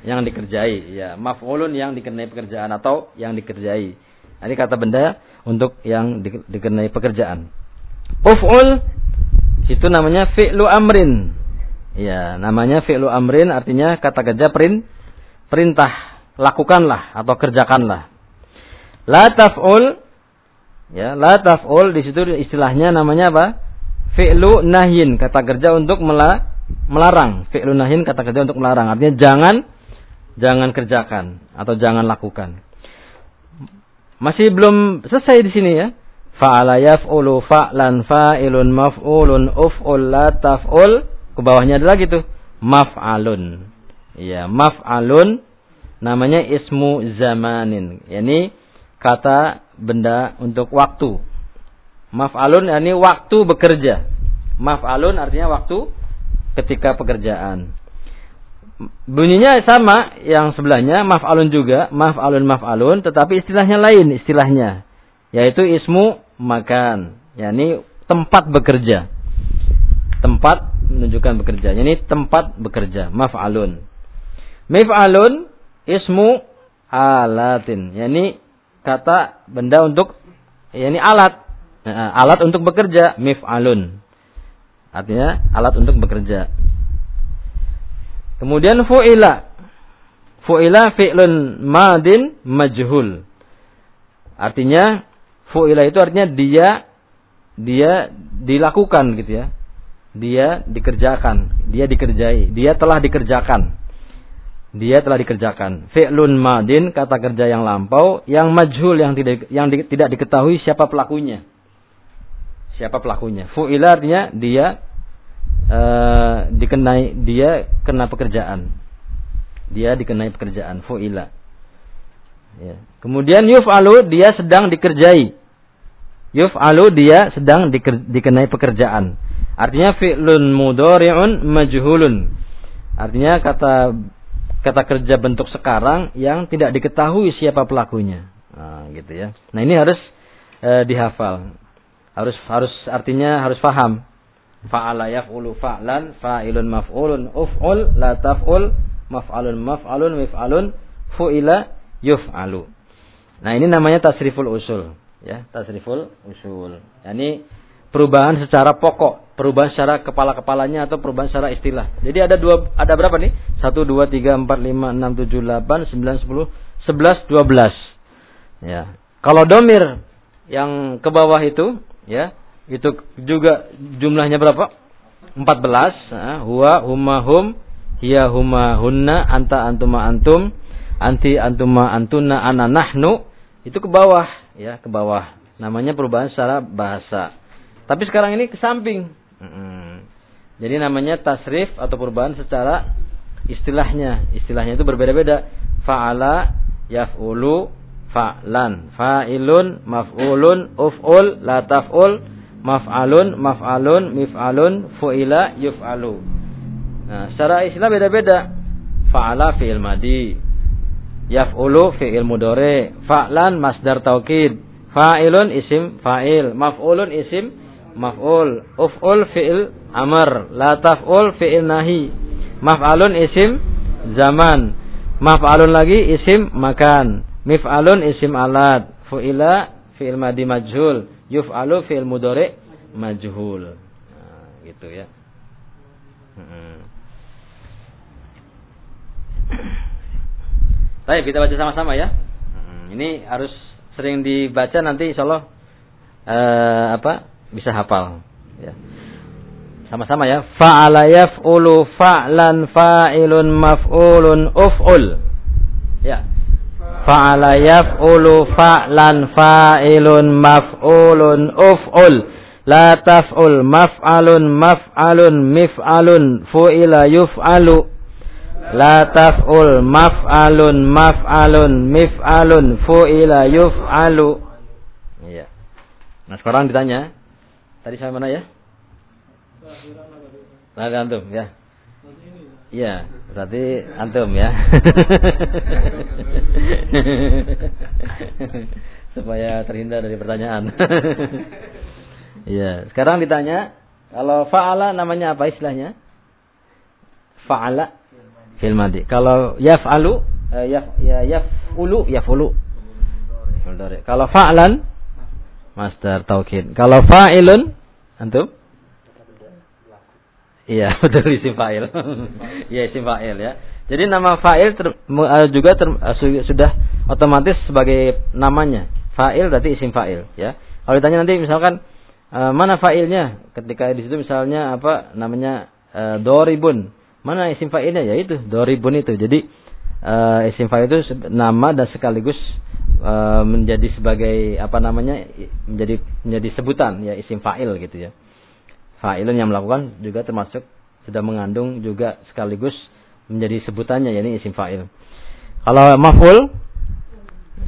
Speaker 1: Yang dikerjai, ya. Maf'ulun yang dikenai pekerjaan atau yang dikerjai. Ini kata benda untuk yang di, dikenai pekerjaan. Uf'ul itu namanya fi'lu amrin Ya, namanya fi'lu amrin artinya kata kerja perin, perintah, lakukanlah atau kerjakanlah. La taf'ul ya, la taf'ul di situ istilahnya namanya apa? Fi'lu nahyin, kata kerja untuk mela, melarang. Fi'lu nahyin kata kerja untuk melarang. Artinya jangan jangan kerjakan atau jangan lakukan. Masih belum selesai di sini ya. Fa'ala yaf'ulu fa'lan fa'ilun maf'ulun uf'ul la taf'ul ke bawahnya ada lagi tuh maf'alun. Ya, maf'alun namanya ismu zamanin. Yani kata benda untuk waktu. Maf'alun yakni waktu bekerja. Maf'alun artinya waktu ketika pekerjaan. Bunyinya sama yang sebelahnya maf'alun juga, maf'alun maf'alun tetapi istilahnya lain istilahnya yaitu ismu makan, yakni tempat bekerja. Tempat menunjukkan bekerja. Ini tempat bekerja, maf'alun. Mif'alun ismu alatin. Yani kata benda untuk yani alat. Nah, alat untuk bekerja, mif'alun. Artinya alat untuk bekerja. Kemudian fu'ila. Fu'ila fi'lun madin majhul. Artinya fu'ila itu artinya dia dia dilakukan gitu ya dia dikerjakan, dia dikerjai, dia telah dikerjakan. Dia telah dikerjakan. Fi'lun madin kata kerja yang lampau, yang majhul yang tidak yang di, tidak diketahui siapa pelakunya. Siapa pelakunya? Fu'ila artinya dia uh, dikenai dia kena pekerjaan. Dia dikenai pekerjaan fu'ila. Ya. Kemudian yuf'alu dia sedang dikerjai. Yuf'alu dia sedang diker, dikenai pekerjaan. Artinya fi'lun mudhari'un majhulun. Artinya kata kata kerja bentuk sekarang yang tidak diketahui siapa pelakunya. Nah, gitu ya. Nah, ini harus e, dihafal. Harus harus artinya harus paham. Fa'ala yaf'ulu fa'lan, fa'ilun maf'ulun, uf'ul la taf'ul, maf'alun maf'alun, mif'alun, fu'ila yuf'alu. Nah, ini namanya tasriful usul, ya, tasriful usul. Yani perubahan secara pokok, perubahan secara kepala-kepalanya atau perubahan secara istilah. Jadi ada dua ada berapa nih? 1 2 3 4 5 6 7 8 9 10 11 12. Ya. Kalau domir yang ke bawah itu, ya, itu juga jumlahnya berapa? 14. Nah, huwa, huma, hum, hiya, huma, hunna, anta, antuma, antum, anti, antuma, antuna, ana, nahnu. Itu ke bawah, ya, ke bawah. Namanya perubahan secara bahasa. Tapi sekarang ini ke samping. Jadi namanya tasrif atau perubahan secara istilahnya. Istilahnya itu berbeda-beda. Fa'ala, yaf'ulu, fa'lan. Fa'ilun, maf'ulun, uf'ul, la taf'ul, maf'alun, maf'alun, mif'alun, fu'ila, yuf'alu. Nah, secara istilah beda-beda. Fa'ala fi'il madi. Yaf'ulu fi'il mudore. Fa'lan masdar taukid. Fa'ilun isim fa'il. Maf'ulun isim maf'ul, uf'ul fi'il amr, la taf'ul fi'il nahi. Maf'alun isim zaman. Maf'alun lagi isim makan. Mif'alun isim alat. Fu'ila fi'il madi majhul. Yuf'alu fi'il mudhari majhul. Nah, gitu ya. Baik, kita baca sama-sama ya. Ini harus sering dibaca nanti insyaallah eh, apa? bisa hafal. Ya. Sama-sama ya. Fa'ala yaf'ulu fa'lan fa'ilun maf'ulun uf'ul. Ya. Fa'ala yaf'ulu fa'lan fa'ilun maf'ulun uf'ul. La taf'ul maf'alun maf'alun mif'alun fu'ila yuf'alu. La taf'ul maf'alun maf'alun mif'alun fu'ila yuf'alu. Iya. Nah sekarang ditanya, Tadi sampai mana ya? Nah, antum ya. Iya, berarti antum ya. Supaya terhindar dari pertanyaan. Iya, sekarang ditanya kalau fa'ala namanya apa istilahnya? Fa'ala fil madi. Kalau yaf'alu eh, yaf ya yaf'ulu yaf'ulu. Kalau fa'lan Master taukid. Kalau fa'ilun antum? Iya, betul isim fa'il. Iya, isim fa'il ya. Jadi nama fa'il eh, juga ter, uh, sudah otomatis sebagai namanya. Fa'il berarti isim fa'il ya. Kalau ditanya nanti misalkan uh, mana fa'ilnya? Ketika di situ misalnya apa namanya uh, doribun. Mana isim fa'ilnya? Ya itu, doribun itu. Jadi uh, isim fa'il itu nama dan sekaligus e, menjadi sebagai apa namanya menjadi menjadi sebutan ya isim fa'il gitu ya. Fa'ilun yang melakukan juga termasuk sudah mengandung juga sekaligus menjadi sebutannya yakni isim fa'il. Kalau maf'ul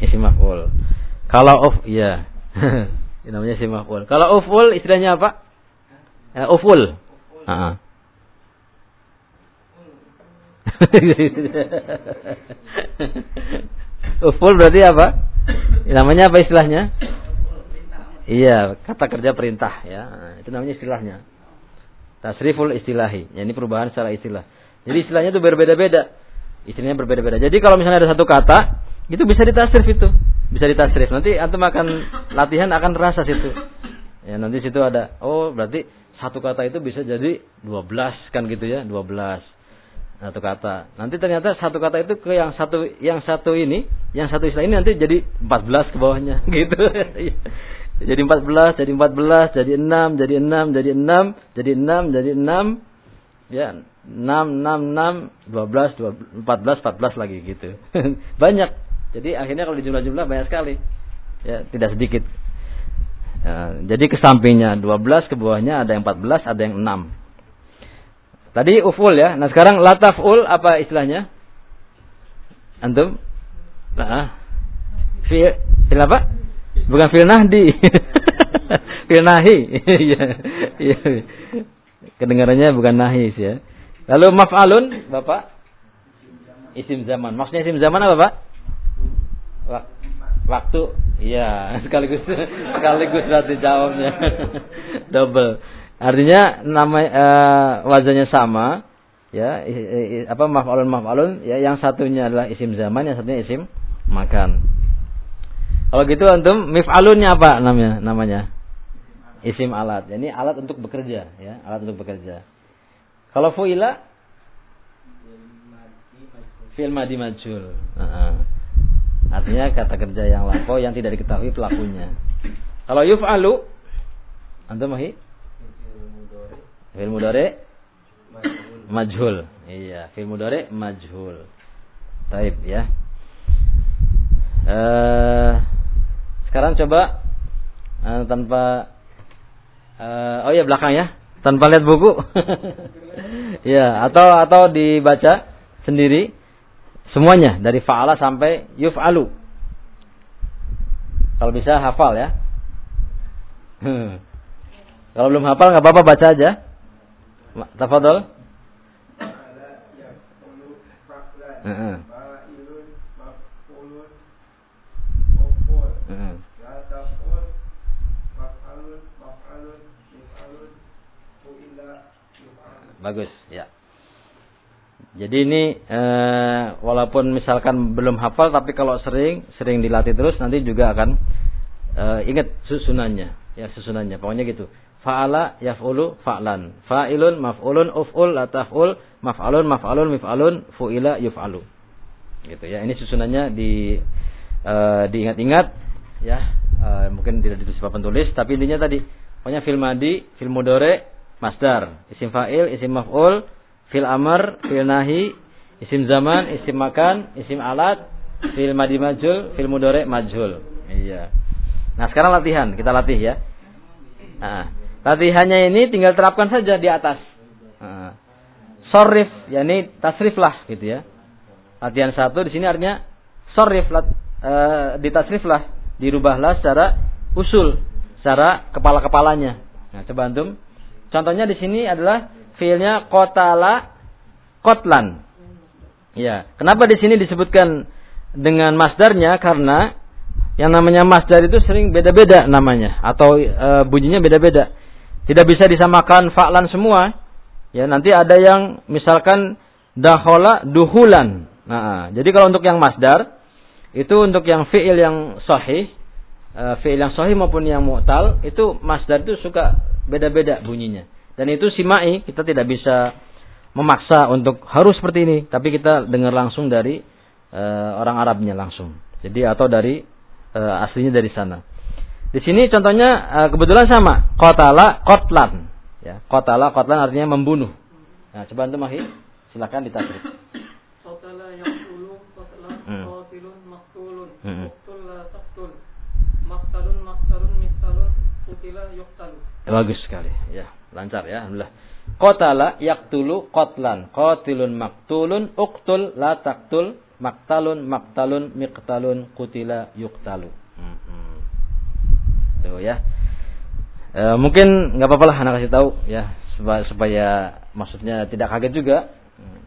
Speaker 1: isim maf'ul. Kalau of ya namanya isim maf'ul. Kalau uf'ul istilahnya apa? Eh, uf'ul. Heeh. Uful berarti apa? Namanya apa istilahnya? Iya, kata kerja perintah ya. Itu namanya istilahnya. Tasriful istilahi. Ya, ini perubahan secara istilah. Jadi istilahnya itu berbeda-beda. Istilahnya berbeda-beda. Jadi kalau misalnya ada satu kata, itu bisa ditasrif itu. Bisa ditasrif. Nanti antum akan latihan akan terasa situ. Ya, nanti situ ada oh berarti satu kata itu bisa jadi 12 kan gitu ya, 12 satu kata. Nanti ternyata satu kata itu ke yang satu yang satu ini, yang satu istilah ini nanti jadi 14 ke bawahnya gitu. Jadi 14, jadi 14, jadi 6, jadi 6, jadi 6, jadi 6, jadi 6. Ya, 6 6 6 12 14 14 lagi gitu. banyak. Jadi akhirnya kalau dijumlah-jumlah banyak sekali. Ya, tidak sedikit. Ya, jadi ke sampingnya 12, ke bawahnya ada yang 14, ada yang 6. Tadi uful ya. Nah sekarang lataful apa istilahnya? Antum? Nah, fil apa? Bukan fil nahdi. fil nahi. Iya, iya. Kedengarannya bukan nahi ya. Lalu maf'alun, Bapak? Isim zaman. Maksudnya isim zaman apa, Pak? Waktu. Iya, sekaligus sekaligus berarti jawabnya. Double. Artinya nama e, wazannya sama, ya i, i, apa maf'alun maf'alun ya yang satunya adalah isim zaman, yang satunya isim makan. Kalau gitu antum mif'alunnya apa namanya? Namanya isim alat. Ini alat untuk bekerja, ya, alat untuk bekerja. Kalau fuila fil madi majul. Uh -huh. Artinya kata kerja yang lampau yang tidak diketahui pelakunya. Kalau yuf'alu antum mahi? Fi'il mudhari majhul. Iya, fi'il mudhari majhul. Taib ya. Uh, sekarang coba uh, tanpa uh, oh ya belakang ya, tanpa lihat buku. ya, atau atau dibaca sendiri semuanya dari fa'ala sampai yuf'alu. Kalau bisa hafal ya. Hmm. Kalau belum hafal nggak apa-apa baca aja. Tafadhol. Heeh. Bagus, ya. Jadi ini e, walaupun misalkan belum hafal tapi kalau sering sering dilatih terus nanti juga akan e, ingat susunannya, ya susunannya. Pokoknya gitu. Fa'ala yaf'ulu fa'lan. Fa'ilun maf'ulun uf'ul la taf'ul maf'alun maf'alun mif'alun fu'ila yuf'alu. Gitu ya. Ini susunannya di e, diingat-ingat ya. E, mungkin tidak ditulis papan tulis tapi intinya tadi pokoknya fil madi, masdar, isim fa'il, isim maf'ul, fil amr, fil nahi, isim zaman, isim makan, isim alat, fil madi majul, fil mudore majul. Iya. Nah, sekarang latihan, kita latih ya. Nah, latihannya ini tinggal terapkan saja di atas. Nah, sorif, yakni tasrif lah gitu ya. Latihan satu di sini artinya sorif, lat, e, ditasrif lah, dirubahlah secara usul, secara kepala-kepalanya. Nah, coba antum Contohnya di sini adalah fiilnya kotala kotlan. Ya, kenapa di sini disebutkan dengan masdarnya karena yang namanya masdar itu sering beda-beda namanya atau e, bunyinya beda-beda. Tidak bisa disamakan fa'lan semua. Ya, nanti ada yang misalkan dahola duhulan. Nah, jadi kalau untuk yang masdar itu untuk yang fiil yang sahih, e, fiil yang sahih maupun yang mu'tal itu masdar itu suka beda-beda bunyinya. Dan itu simai, kita tidak bisa memaksa untuk harus seperti ini, tapi kita dengar langsung dari uh, orang Arabnya langsung. Jadi atau dari uh, aslinya dari sana. Di sini contohnya uh, kebetulan sama, kotala kotlan. Ya, kotala kotlan artinya membunuh. Nah, coba antum mahi, silakan ditasrif. Kotala yang dulu, kotlan, hmm. kotilun, maktulun, hmm. la taktul, maktalun, maktalun, mistalun, kutila, yuktalu. Bagus sekali, ya lancar ya alhamdulillah. Qatala yaqtulu qatlan. Qatilun maktulun uqtul la taqtul maktalun maktalun miqtalun qutila yuqtalu. Hmm. tuh ya. E, mungkin nggak apa-apa lah anak kasih tahu ya supaya, supaya maksudnya tidak kaget juga. Hmm.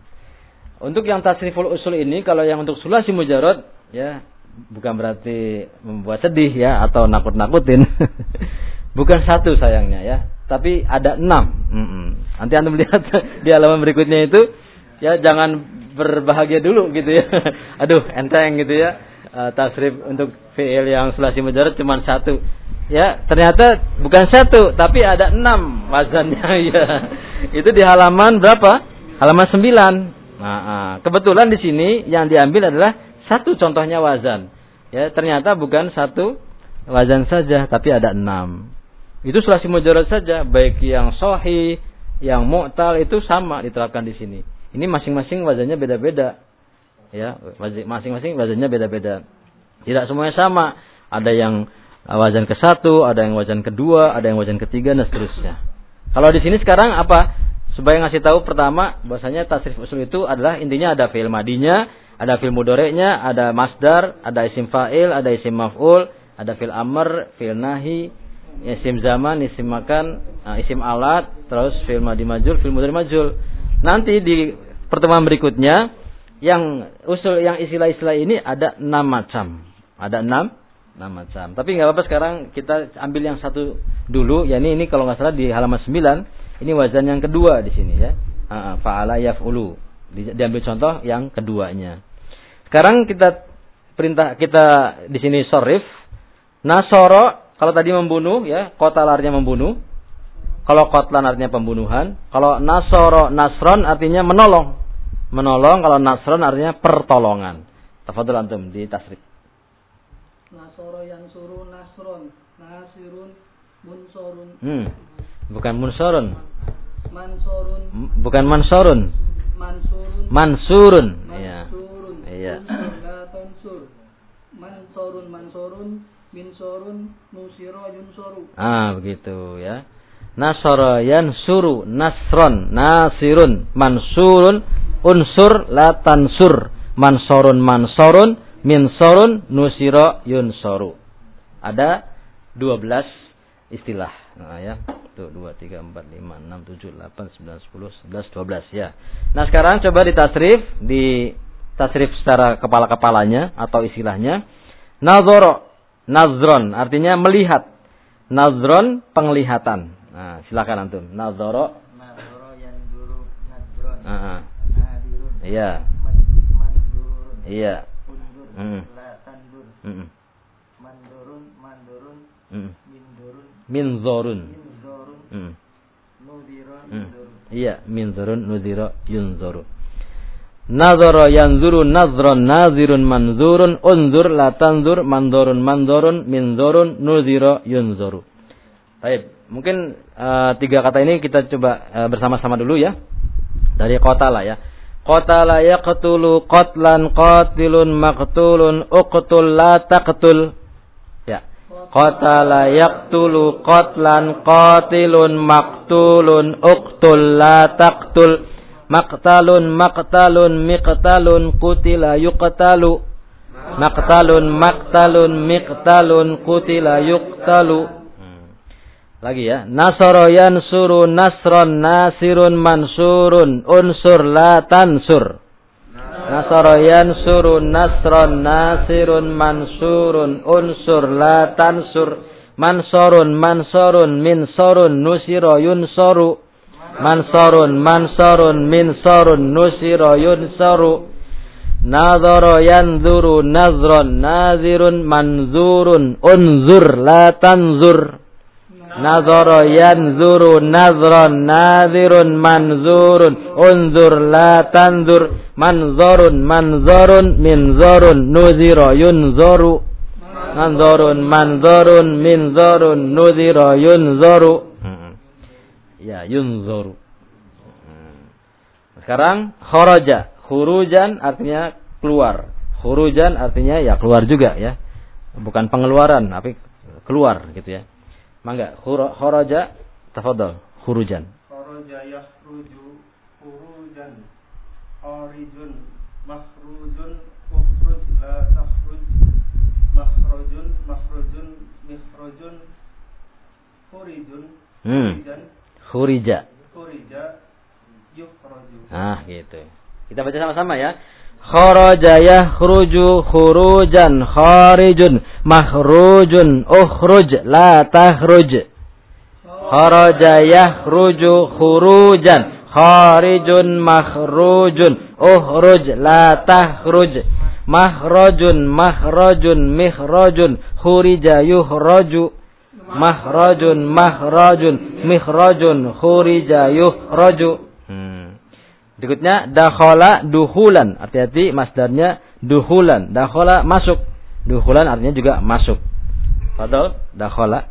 Speaker 1: untuk yang tasriful usul ini kalau yang untuk sulasi mujarad ya bukan berarti membuat sedih ya atau nakut-nakutin bukan satu sayangnya ya tapi ada enam. Mm -mm. Nanti anda melihat di halaman berikutnya itu, ya jangan berbahagia dulu gitu ya. Aduh, enteng gitu ya. Uh, tasrif untuk fiil yang sulasi mujarad cuma satu. Ya, ternyata bukan satu, tapi ada enam wazannya ya. Itu di halaman berapa? Halaman sembilan. Nah, uh, kebetulan di sini yang diambil adalah satu contohnya wazan. Ya, ternyata bukan satu wazan saja, tapi ada enam. Itu sulasi mujarad saja, baik yang sohi, yang mu'tal itu sama diterapkan di sini. Ini masing-masing wazannya beda-beda. Ya, masing-masing wazannya beda-beda. Tidak semuanya sama. Ada yang wazan ke satu, ada yang wazan kedua, ada yang wazan ketiga dan seterusnya. Kalau di sini sekarang apa? Supaya ngasih tahu pertama bahwasanya tasrif usul itu adalah intinya ada fi'il madinya, ada fi'il mudoreknya, ada masdar, ada isim fa'il, ada isim maf'ul, ada fi'il amr, fi'il nahi, isim zaman, isim makan, nah, isim alat, terus film madi majul, film mudhari majul. Nanti di pertemuan berikutnya yang usul yang istilah-istilah ini ada enam macam. Ada enam enam macam. Tapi nggak apa-apa sekarang kita ambil yang satu dulu, yakni ini kalau nggak salah di halaman 9, ini wazan yang kedua di sini ya. Fa'ala yaf'ulu. Di, diambil contoh yang keduanya. Sekarang kita perintah kita di sini sorif. Nasoro kalau tadi membunuh ya, kota artinya membunuh. Kalau kotlan artinya pembunuhan. Kalau nasoro nasron artinya menolong. Menolong kalau nasron artinya pertolongan. Tafadhol antum di tasrif.
Speaker 3: Nasoro yansuru nasron. Nasirun munsorun.
Speaker 1: Hmm. Bukan munsorun.
Speaker 3: Mansorun.
Speaker 1: M- Bukan mansorun.
Speaker 3: Mansurun.
Speaker 1: Mansurun. Iya.
Speaker 3: Mansurun.
Speaker 1: Iya.
Speaker 3: Unsur la tansur. Minsorun. Nusiro yunsoru.
Speaker 1: Ah, begitu ya. Nasara yansuru nasron nasirun mansurun unsur la tansur mansorun mansorun minsorun nusiro yunsoru. Ada 12 istilah. Nah, ya. Tuh 2 3 4 5 6 7 8 9 10 11 12 ya. Nah, sekarang coba ditasrif di tasrif secara kepala-kepalanya atau istilahnya. Nazoro nazron artinya melihat. Nazron penglihatan. Nah, silakan antum. Nazoro.
Speaker 3: Nadoro yanduru nadron.
Speaker 1: Ah, ah.
Speaker 3: Nadirun.
Speaker 1: Iya.
Speaker 3: Mandurun.
Speaker 1: Iya.
Speaker 3: La tandur.
Speaker 1: Mm-mm.
Speaker 3: Mandurun. Mandurun.
Speaker 1: Mm.
Speaker 3: Mindurun.
Speaker 1: Minzorun.
Speaker 3: Minzorun.
Speaker 1: Mm.
Speaker 3: Nudiro.
Speaker 1: Mm. Iya, minzurun nudiro yunzoru. Nazara yanzuru nazron nazirun manzurun unzur la tanzur mandorun mandorun minzorun nuziro yunzoru. Baik, mungkin eh, tiga kata ini kita coba eh, bersama-sama dulu ya. Dari kota lah ya. Qatala yaqtulu qatlan qatilun maqtulun uqtul la taqtul. Ya. Qatala yaqtulu qatlan qatilun maqtulun uqtul la taqtul. Maqtalun maqtalun miqtalun qutila yuqtalu. Maqtalun maqtalun miqtalun qutila yuqtalu. Lagi ya. Nasara yansuru nasron nasirun mansurun unsur la tansur. Nasara yansuru nasron nasirun mansurun unsur la tansur. Mansorun mansorun minsorun nusiro yunsoru. Mansorun mansorun minsorun nusiro yunsoru. Nadhara yanzuru nazron nazirun manzurun unzur la tanzur. Nazara yanzuru nazran nadhirun manzurun unzur la tanzur manzarun manzarun minzarun nuzira yunzaru manzarun manzarun minzarun nuzira yunzaru ya yunzaru sekarang kharaja. Khurujan artinya keluar. Khurujan artinya ya keluar juga ya. Bukan pengeluaran tapi keluar gitu ya. Mangga, kharaja tafadhal, khurujan.
Speaker 4: Kharaja yakhruju khurujan. Kharijun makhrujun ukhruj la takhruj. Makhrujun makhrujun mikhrujun. Khurijun
Speaker 1: Hmm.
Speaker 4: khurijan
Speaker 1: Khurija.
Speaker 4: khurija
Speaker 1: Ah, gitu. Kita baca sama-sama ya. Kharaja yakhruju khurujan kharijun makhrujun ukhruj la takhruj. Kharaja yakhruju khurujan kharijun makhrujun ukhruj la takhruj. Makhrajun makhrajun mikhrajun khurija yuhraju. Makhrajun makhrajun mikhrajun khurija yuhraju. Hmm. Berikutnya dakhala duhulan. Hati-hati masdarnya duhulan. Dakhala masuk. Duhulan artinya juga masuk. Fadol dakhala.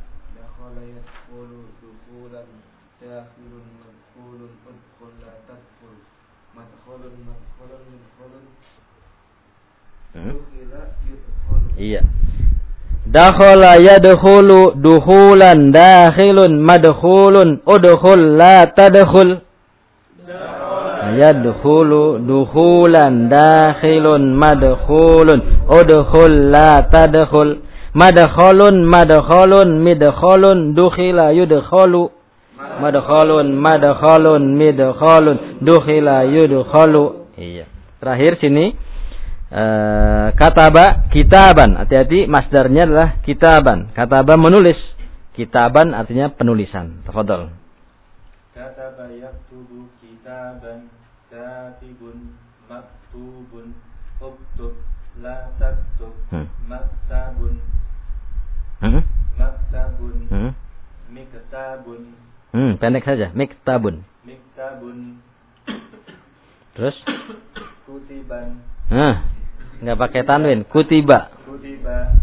Speaker 1: Hmm. Iya. Dakhala yadkhulu duhulan dakhilun madkhulun udkhul la tadkhul. Yadkhulu duhulan dakhilun madkhulun udkhul la tadkhul. Madkhalun madkhalun midkhalun dukhila yudkhalu. Madkhalun madkhalun midkhalun dukhila yudkhalu. Iya. Terakhir sini eh, kataba kitaban. Hati-hati masdarnya adalah kitaban. Kataba menulis. Kitaban artinya penulisan. Tafadhol.
Speaker 2: Kataba yaktubu kitaban katibun maktubun uktub la taktub
Speaker 1: Hmm.
Speaker 2: maktabun
Speaker 1: Hmm?
Speaker 2: maktabun
Speaker 1: Hmm?
Speaker 2: miktabun
Speaker 1: Hmm, pendek saja. Miktabun.
Speaker 2: miktabun
Speaker 1: Terus?
Speaker 2: kutiban
Speaker 1: Nah, nggak pakai tanwin. Kutiba.
Speaker 2: kutiba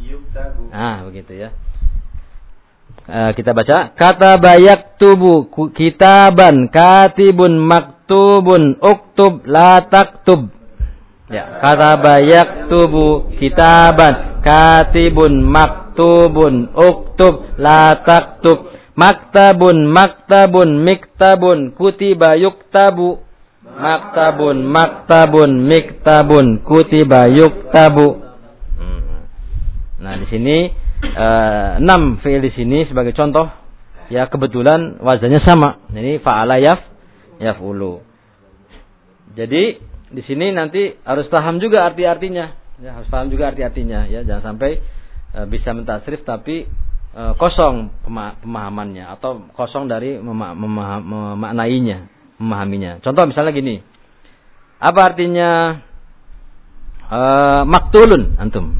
Speaker 2: yuktabu.
Speaker 1: Nah, begitu ya. Eh, kita baca kata bayak tubu kitaban katibun maktubun uktub la taktub ya kata bayak tubu kitaban katibun maktubun uktub la taktub maktabun maktabun miktabun kutiba yuktabu maktabun maktabun miktabun kutiba yuktabu Hmm. Nah, di sini eh, enam fiil di sini sebagai contoh ya kebetulan wazannya sama. Ini fa'ala yaf yaf'ulu. Jadi di sini nanti harus paham juga arti-artinya. Ya, harus paham juga arti-artinya ya. Jangan sampai eh, bisa mentasrif tapi eh, kosong pema- pemahamannya atau kosong dari mema- mema- memaknainya, memahaminya. Contoh misalnya gini. Apa artinya eh, maktulun antum?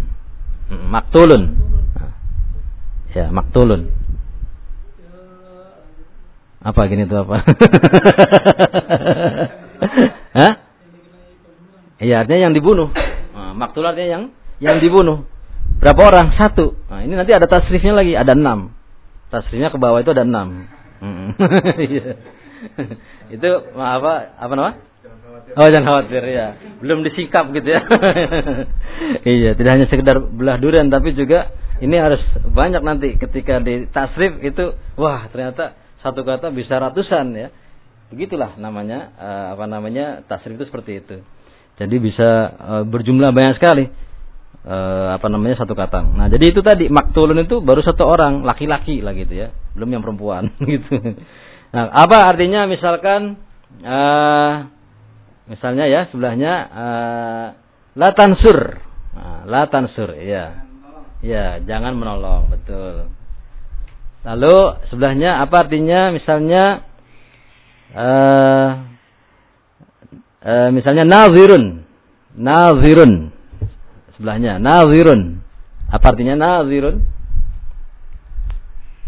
Speaker 1: Maktulun. Ya, maktulun. Apa gini tuh apa? Hah? Iya, artinya yang dibunuh. Nah, maktul artinya yang yang dibunuh. Berapa orang? Satu. Nah, ini nanti ada tasrifnya lagi, ada enam. Tasrifnya ke bawah itu ada enam. Itu apa apa nama? Oh jangan khawatir ya, belum disikap gitu ya. iya, tidak hanya sekedar belah durian tapi juga ini harus banyak nanti ketika di tasrif itu, wah ternyata satu kata bisa ratusan ya. Begitulah namanya eh, apa namanya tasrif itu seperti itu. Jadi bisa eh, berjumlah banyak sekali eh, apa namanya satu kata. Nah jadi itu tadi maktulun itu baru satu orang laki-laki lah gitu ya, belum yang perempuan gitu. Nah apa artinya misalkan eh, misalnya ya sebelahnya eh, la tansur, nah, la tansur, ya, ya jangan menolong betul. Lalu sebelahnya apa artinya misalnya eh, eh, misalnya nazirun, nazirun sebelahnya nazirun. Apa artinya nazirun?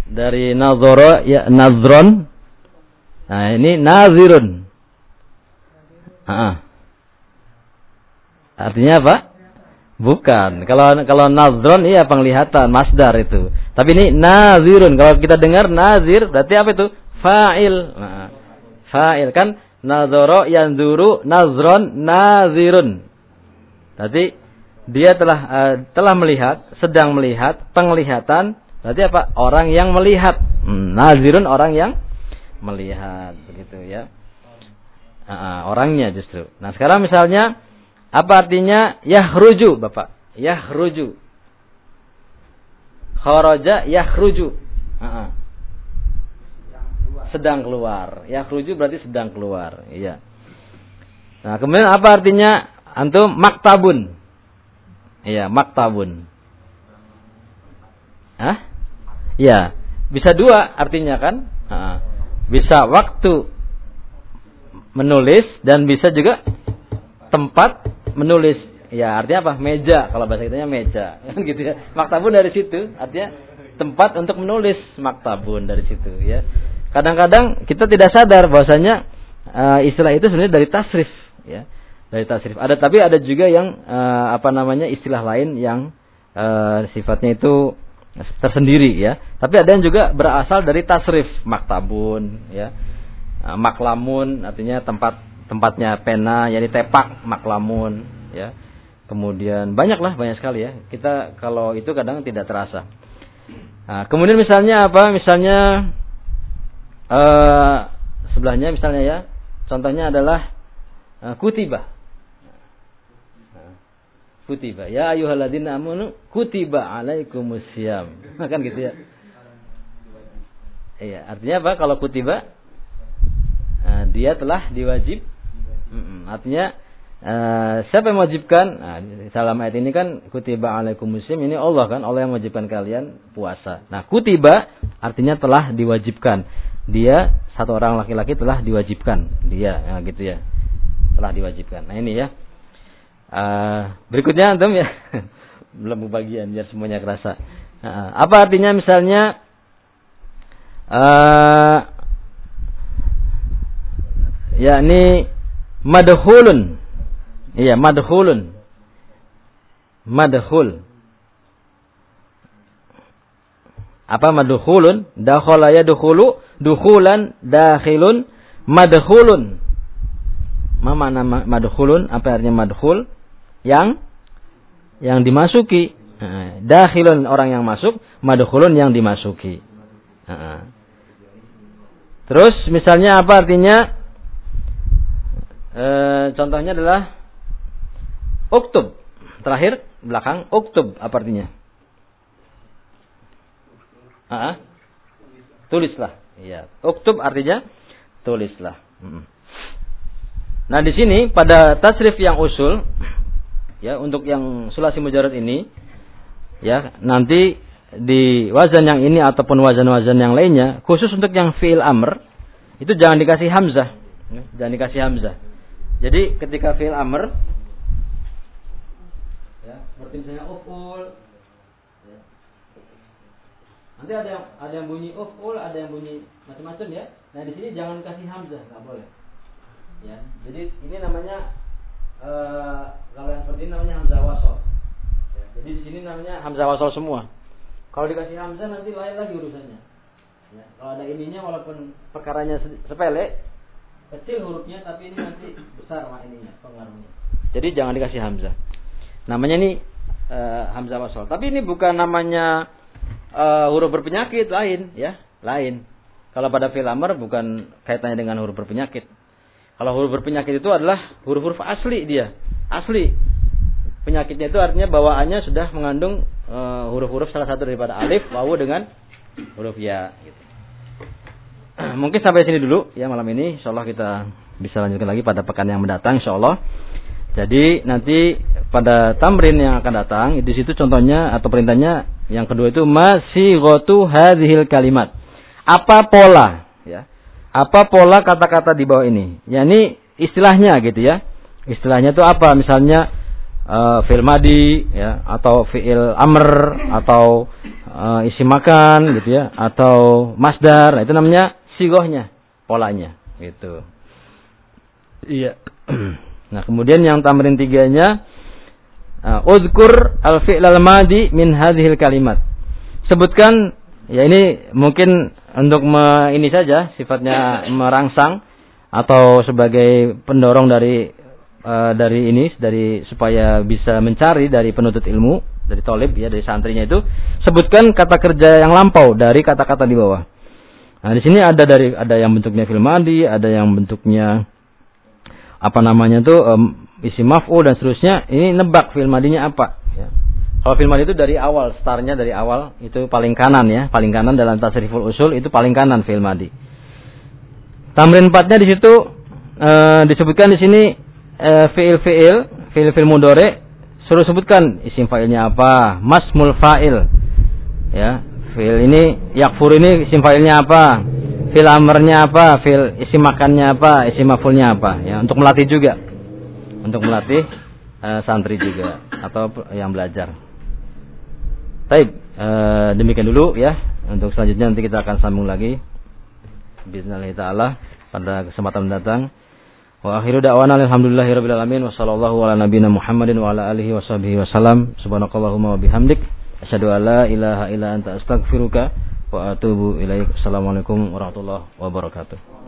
Speaker 1: Dari nazoro ya nazron. Nah, ini nazirun. Ah. Artinya apa? Bukan. Kalau kalau nazron iya penglihatan, masdar itu. Tapi ini nazirun. Kalau kita dengar nazir berarti apa itu? Fa'il. Nah, fa'il kan nazoro yanzuru nazron nazirun. Berarti dia telah eh, telah melihat, sedang melihat, penglihatan. Berarti apa? Orang yang melihat. Hmm, nazirun orang yang melihat begitu ya. Ah, orangnya justru. Nah, sekarang misalnya apa artinya yahruju, Bapak? Yahruju. Kharaja yahruju. Ah, ah. Sedang keluar. Yahruju berarti sedang keluar, iya. Nah, kemudian apa artinya antum maktabun? Iya, maktabun. Hah? Iya, bisa dua artinya kan? Ah, bisa waktu menulis dan bisa juga tempat menulis. Ya, artinya apa? Meja. Kalau bahasa kitanya meja. Kan gitu ya. Maktabun dari situ artinya tempat untuk menulis maktabun dari situ ya. Kadang-kadang kita tidak sadar bahwasanya uh, istilah itu sebenarnya dari tasrif ya. Dari tasrif. Ada tapi ada juga yang uh, apa namanya istilah lain yang uh, sifatnya itu tersendiri ya. Tapi ada yang juga berasal dari tasrif maktabun ya. Uh, maklamun artinya tempat tempatnya pena yani tepak maklamun ya. Kemudian banyaklah banyak sekali ya. Kita kalau itu kadang tidak terasa. Nah, kemudian misalnya apa? Misalnya uh, sebelahnya misalnya ya. Contohnya adalah uh, kutiba. Kutiba. Ya ayyuhalladzina amanu kutiba alaikumusiyam. kan gitu ya. Iya, artinya apa? Kalau kutiba uh, dia telah diwajib. Artinya uh, siapa yang mewajibkan? Nah, dalam ayat ini kan kutiba alaikumusiyam ini Allah kan, Allah yang mewajibkan kalian puasa. Nah, kutiba artinya telah diwajibkan. Dia satu orang laki-laki telah diwajibkan. Dia ya, gitu ya. Telah diwajibkan. Nah, ini ya. Uh, berikutnya antum ya. Belum bagian biar semuanya kerasa. Uh, apa artinya misalnya uh, yakni madhulun. Iya, madhulun. Madhul. Apa madkhulun? Dakhala yadkhulu, dukhulan, dakhilun, madkhulun. Ma mana madkhulun? Apa artinya madkhul? Yang yang dimasuki. Dakhilun orang yang masuk, madkhulun yang dimasuki. Terus misalnya apa artinya? E, contohnya adalah uktub. Terakhir belakang uktub apa artinya? Ah, tulislah. Iya. Uktub artinya tulislah. Nah di sini pada tasrif yang usul, ya untuk yang sulasi mujarad ini, ya nanti di wazan yang ini ataupun wazan-wazan yang lainnya, khusus untuk yang fiil amr, itu jangan dikasih hamzah, ya, jangan dikasih hamzah. Jadi ketika fiil amr, ya seperti misalnya uful, Nanti ada yang ada yang bunyi uful, ada yang bunyi macam-macam ya. Nah di sini jangan kasih hamzah, nggak boleh. Ya, jadi ini namanya uh, kalau yang seperti ini namanya hamzah wasol. Ya, jadi di sini namanya hamzah wasol semua. Kalau dikasih hamzah nanti lain lagi urusannya. Ya, kalau ada ininya walaupun perkaranya sepele, kecil hurufnya tapi ini nanti besar mak ininya pengaruhnya. Jadi jangan dikasih hamzah. Namanya ini uh, hamzah wasol. Tapi ini bukan namanya uh, huruf berpenyakit lain ya, lain. Kalau pada filamer bukan kaitannya dengan huruf berpenyakit. Kalau huruf berpenyakit itu adalah huruf-huruf asli dia, asli. Penyakitnya itu artinya bawaannya sudah mengandung uh, huruf-huruf salah satu daripada alif, wawu dengan huruf ya. Gitu. Mungkin sampai sini dulu ya malam ini. Insya Allah kita bisa lanjutkan lagi pada pekan yang mendatang. Insya Allah. Jadi nanti pada tamrin yang akan datang di situ contohnya atau perintahnya yang kedua itu masih gotu hadhil kalimat. Apa pola? Apa pola kata-kata di bawah ini? Ya ini istilahnya gitu ya. Istilahnya itu apa? Misalnya uh, fi'il madi ya atau fi'il amr atau uh, isi makan gitu ya atau masdar. Nah, itu namanya sigohnya, polanya gitu. Iya. Nah, kemudian yang tamrin tiganya uh, uzkur al-fi'l al-madi min hadhil kalimat. Sebutkan ya ini mungkin untuk me, ini saja sifatnya merangsang atau sebagai pendorong dari uh, dari ini dari supaya bisa mencari dari penuntut ilmu dari tolib ya dari santrinya itu sebutkan kata kerja yang lampau dari kata-kata di bawah. Nah di sini ada dari ada yang bentuknya filmadi, ada yang bentuknya apa namanya tuh um, isi maf'ul dan seterusnya ini nebak fil madinya apa. Kalau fil madi itu dari awal startnya dari awal itu paling kanan ya paling kanan dalam tasriful usul itu paling kanan fil madi tamrin empatnya di situ uh, disebutkan di sini uh, fiil fiil fiil fiil mudore suruh sebutkan isim fa'ilnya apa masmul fa'il. Ya fiil ini yakfur ini isim fa'ilnya apa fil amernya apa, fil isi makannya apa, isi mafulnya apa, ya untuk melatih juga, untuk melatih uh, santri juga atau yang belajar. Baik, uh, demikian dulu ya. Untuk selanjutnya nanti kita akan sambung lagi. Bismillah taala pada kesempatan mendatang. Wa akhiru da'wana alhamdulillahirabbil alamin wa sallallahu ala nabiyyina Muhammadin wa ala alihi washabihi wasallam. Subhanakallahumma wa bihamdik asyhadu an la ilaha illa anta astaghfiruka wa atubu ilaik. Assalamualaikum warahmatullahi wabarakatuh.